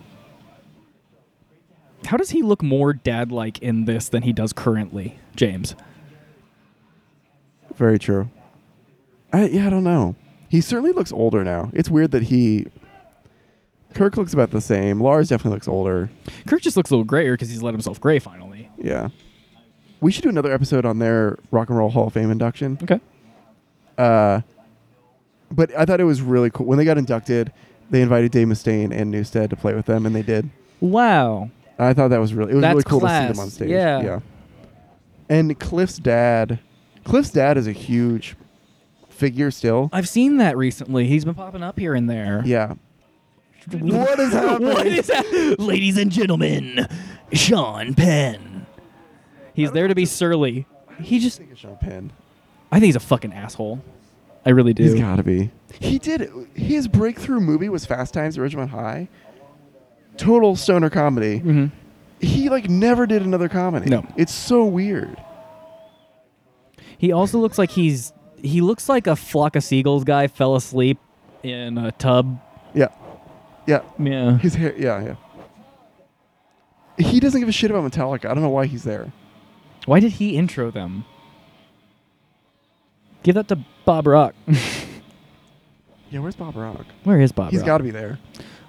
S7: How does he look more dad like in this than he does currently, James?
S6: Very true. I yeah, I don't know. He certainly looks older now. It's weird that he. Kirk looks about the same. Lars definitely looks older.
S7: Kirk just looks a little grayer because he's let himself gray finally.
S6: Yeah. We should do another episode on their Rock and Roll Hall of Fame induction.
S7: Okay.
S6: Uh, but I thought it was really cool when they got inducted. They invited Dave Mustaine and Newsted to play with them, and they did.
S7: Wow.
S6: I thought that was really it was
S7: That's
S6: really cool to see them on stage.
S7: Yeah.
S6: yeah. And Cliff's dad, Cliff's dad is a huge figure still.
S7: I've seen that recently. He's been popping up here and there.
S6: Yeah. *laughs* what is happening?
S7: what is that?
S8: Ladies and gentlemen, Sean Penn.
S7: He's there to be surly. He just
S6: Take a Sean Penn.
S7: I think he's a fucking asshole. I really do.
S6: He's got to be. He did his breakthrough movie was Fast Times at Ridgemont High. Total stoner comedy.
S7: Mhm.
S6: He like never did another comedy.
S7: No.
S6: it's so weird.
S7: He also looks like he's he looks like a flock of seagulls guy fell asleep in a tub.
S6: Yeah, yeah. His hair. Yeah, yeah. He doesn't give a shit about Metallica. I don't know why he's there.
S7: Why did he intro them? Give that to Bob Rock. *laughs*
S6: Yeah, where's Bob Rock?
S7: Where is Bob
S6: He's
S7: Rock?
S6: got to be there.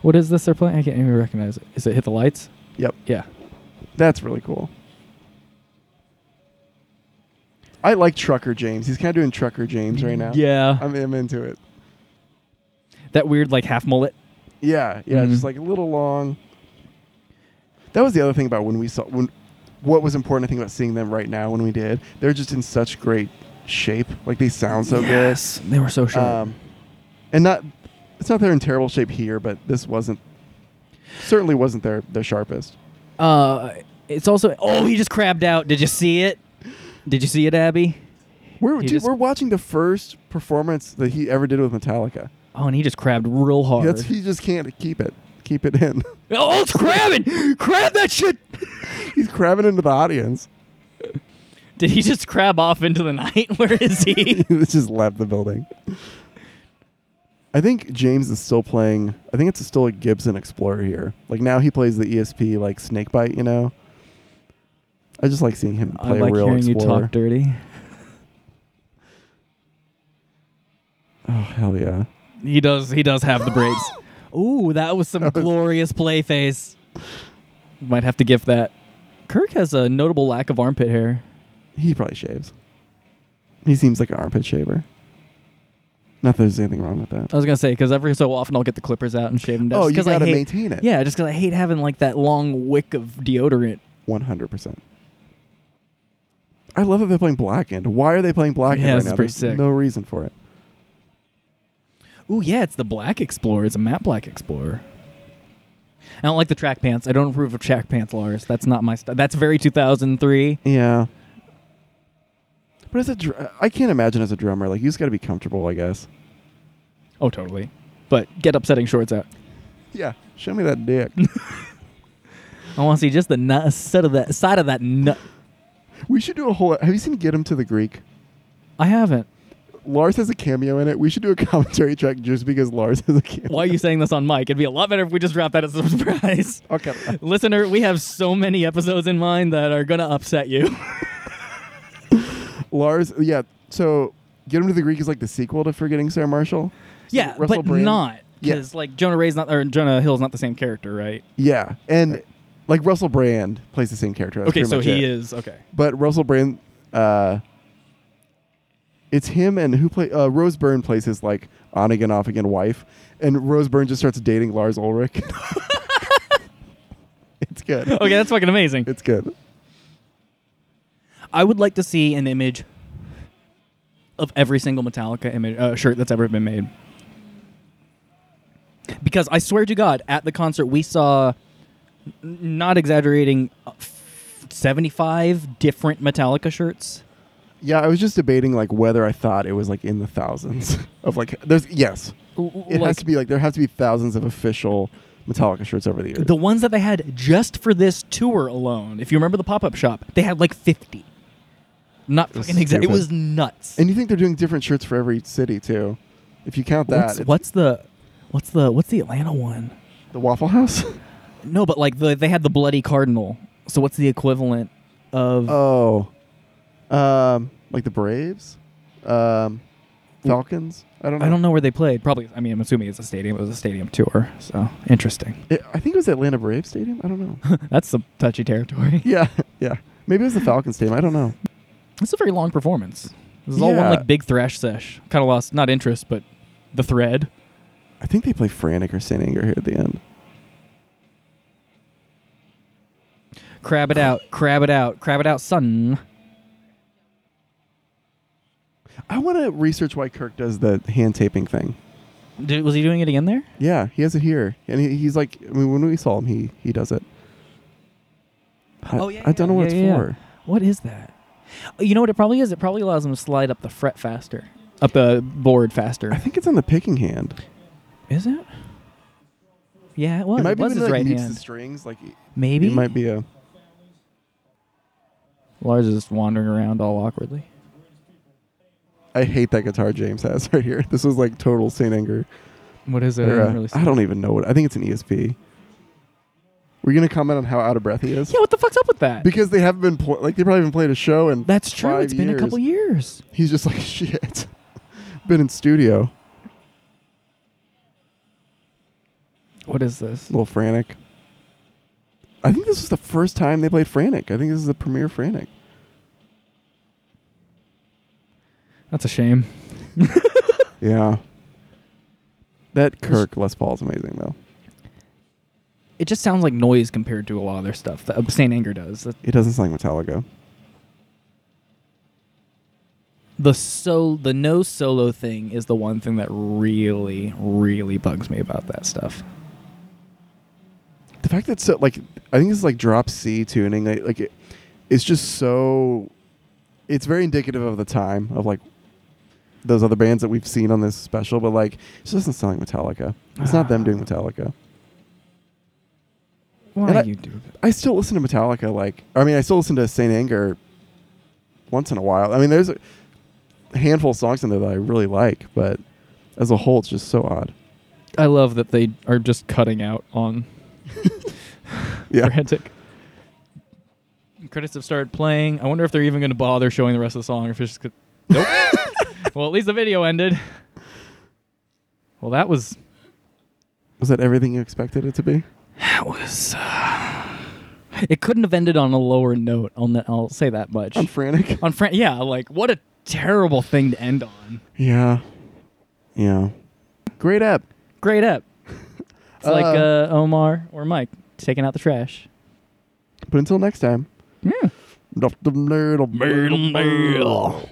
S7: What is this they're playing? I can't even recognize it. Is it Hit the Lights?
S6: Yep,
S7: Yeah.
S6: that's really cool. I like Trucker James. He's kind of doing Trucker James right now.
S7: Yeah.
S6: I'm, I'm into it.
S7: That weird like half mullet.
S6: Yeah, yeah,
S7: Mhm.
S6: just like a little long. That was the other thing about when we saw when what was important I think about seeing them right now when we did. They're just in such great shape. Like they sound so
S7: yes. They were so sharp.
S6: Um, and not it's not they're in terrible shape here, but this wasn't certainly wasn't their their sharpest.
S7: uh it's also oh he just crabbed out. Did you see it? Did you see it, Abby?
S6: We're dude, we're watching the first performance that he ever did with Metallica.
S7: Oh, and he just crabbed real hard.
S6: That's, he just can't keep it. Keep it in. *laughs*
S7: oh, it's crabbing! Crab that shit!
S6: He's crabbing into the audience.
S7: Did he just crab off into the night? *laughs* Where is he? *laughs*
S6: he just left the building. I think James is still playing. I think it's still a Gibson Explorer here. Like now he plays the ESP like Snakebyte. You know. I just like seeing him
S7: I
S6: play
S7: like
S6: a real
S7: hearing
S6: Explorer.
S7: you talk dirty.
S6: Oh hell yeah!
S7: He does. He does have the brakes. *gasps* Ooh, that was some glorious play face. Might have to gift that. Kirk has a notable lack of armpit hair.
S6: He probably shaves. He seems like an armpit shaver. Not that there's anything wrong with that.
S7: I was gonna say because every so often I'll get the clippers out and shave them down.
S6: Oh,
S7: just
S6: you
S7: 'cause I
S6: gotta
S7: hate-
S6: maintain it.
S7: Yeah, just because I hate having like that long wick of deodorant.
S6: One hundred percent. I love that they're playing Blackened. Why are they playing Blackened
S7: Yeah,
S6: right
S7: it's
S6: now?
S7: pretty
S6: There's
S7: sick.
S6: no reason for it.
S7: Ooh, yeah, it's the Black Explorer. It's a matte Black Explorer. I don't like the track pants. I don't approve of track pants, Lars. That's not my stuff. That's very 2003.
S6: Yeah. But as a, dr- I can't imagine as a drummer. Like you just got to be comfortable, I guess.
S7: Oh, totally. But get upsetting shorts out.
S6: Yeah. Show me that dick. *laughs*
S7: I want to see just the nut, side of that side of that nut.
S6: we should do a whole. Have you seen Get Him to the Greek?
S7: I haven't.
S6: Lars has a cameo in it. We should do a *laughs* commentary track just because Lars has a cameo.
S7: Why are you saying this on mic? It'd be a lot better if we just dropped that as a *laughs* surprise.
S6: Okay.
S7: Listener, we have so many episodes in mind that are gonna upset you. *laughs*
S6: Lars, yeah. So Get Him to the Greek is like the sequel to Forgetting Sarah Marshall. So
S7: yeah,
S6: Russell
S7: but
S6: Brand-
S7: not
S6: Yeah.
S7: because like Jonah Ray's not or Jonah Hill's not the same character, right?
S6: Yeah, and like Russell Brand plays the same character. That's
S7: okay, so he
S6: it.
S7: is okay.
S6: But Russell Brand, uh, it's him and who play uh, Rose Byrne plays his like on again off again wife, and Rose Byrne just starts dating Lars Ulrich. *laughs* it's good.
S7: Okay, that's fucking amazing.
S6: It's good.
S7: I would like to see an image of every single Metallica image uh, shirt that's ever been made. Because I swear to God, at the concert we saw, n- not exaggerating, uh, f- seventy-five different Metallica shirts.
S6: Yeah, I was just debating like whether I thought it was like in the thousands of like there's yes, it has
S7: like-
S6: to be like there has to be thousands of official Metallica shirts over the years.
S7: The ones that they had just for this tour alone, if you remember the pop-up shop, they had like fifty. Not
S6: That's
S7: fucking exact. It
S6: stupid.
S7: was nuts.
S6: and you think they're doing different shirts for every city too? If you count that,
S7: what's,
S6: it's
S7: what's the, what's the, what's the Atlanta one?
S6: the Waffle House? *laughs*
S7: No, but like the they had the bloody cardinal. So what's the equivalent of?
S6: Oh, um, like the Braves, um, Falcons. I don't know.
S7: I don't know where they played. Probably. I mean, I'm assuming it's a stadium. It was a stadium tour. So interesting.
S6: It, I think it was Atlanta Braves Stadium. I don't know. *laughs*
S7: That's some touchy territory. *laughs*
S6: yeah, yeah. Maybe it was the Falcons Stadium. I don't know.
S7: It's a very long performance. This is all one
S6: Yeah.
S7: like big thrash sesh. Kind of lost not interest, but the thread.
S6: I think they play Frantic or Saint Anger here at the end.
S7: Crab it out. Crab it out. Crab it out, son.
S6: I want to research why Kirk does the hand taping thing.
S7: Did, was he doing it again there?
S6: Yeah, he has it here, and he, he's like, I mean, when we saw him, he he does it. I,
S7: oh yeah.
S6: I don't know what
S7: yeah,
S6: it's
S7: yeah, yeah.
S6: for.
S7: What is that? Uh, you know what it probably is? It probably allows him to slide up the fret faster, up the board faster.
S6: I think it's on the picking hand.
S7: Is it? Yeah, it was.
S6: it might
S7: It
S6: be
S7: was his
S6: like,
S7: right
S6: meets
S7: hand.
S6: the strings. Like
S7: Maybe
S6: it might be a.
S7: Lars is just wandering around all awkwardly.
S6: I hate that guitar James has *laughs* right here. This was like total Saint Anger.
S7: What is it? I
S6: Or,
S7: don't
S6: uh,
S7: really
S6: I don't even know what. I think it's an ESP. We're gonna comment on how out of breath he is.
S7: Yeah, what the fuck's up with that?
S6: Because they haven't been pl- like they probably haven't played a show and
S7: That's true. It's been a couple years.
S6: He's just like *laughs* shit. been in studio.
S7: What is this?
S6: A little frantic. I think this is the first time they played Frantic. I think this is the premiere Frantic.
S7: That's a shame. *laughs*
S6: Yeah. That Kirk Les Paul is amazing though.
S7: It just sounds like noise compared to a lot of their stuff. That uh, Saint Anger does.
S6: It doesn't sound like Metallica.
S7: The so the no solo thing is the one thing that really, really bugs me about that stuff.
S6: The fact that so like I think it's like drop C tuning. Like, like it, it's just so. It's very indicative of the time of like those other bands that we've seen on this special, but like it just doesn't sound like Metallica. It's not them ah. doing Metallica.
S7: Why
S6: And I-
S7: you do that?
S6: I still listen to Metallica. Like, I mean, I still listen to Saint Anger once in a while. I mean, there's a handful of songs in there that I really like, but as a whole, it's just so odd.
S7: I love that they are just cutting out on *laughs*
S6: Yeah.
S7: Frantic. Credits have started playing. I wonder if they're even going to bother showing the rest of the song. Or if it's just nope. *laughs* well, at least the video ended. Well, that was
S6: Was that everything you expected it to be?
S7: that was. Uh, it couldn't have ended on a lower note. I'll n- I'll say that much.
S6: On Frantic?
S7: on Fran- yeah, like what a terrible thing to end on.
S6: Yeah. Yeah. Great app.
S7: Great app. *laughs* It's like
S6: Uh,
S7: uh, Omar or Mike taking out the trash.
S6: But until next time.
S7: Yeah.
S6: Dr. Nerd-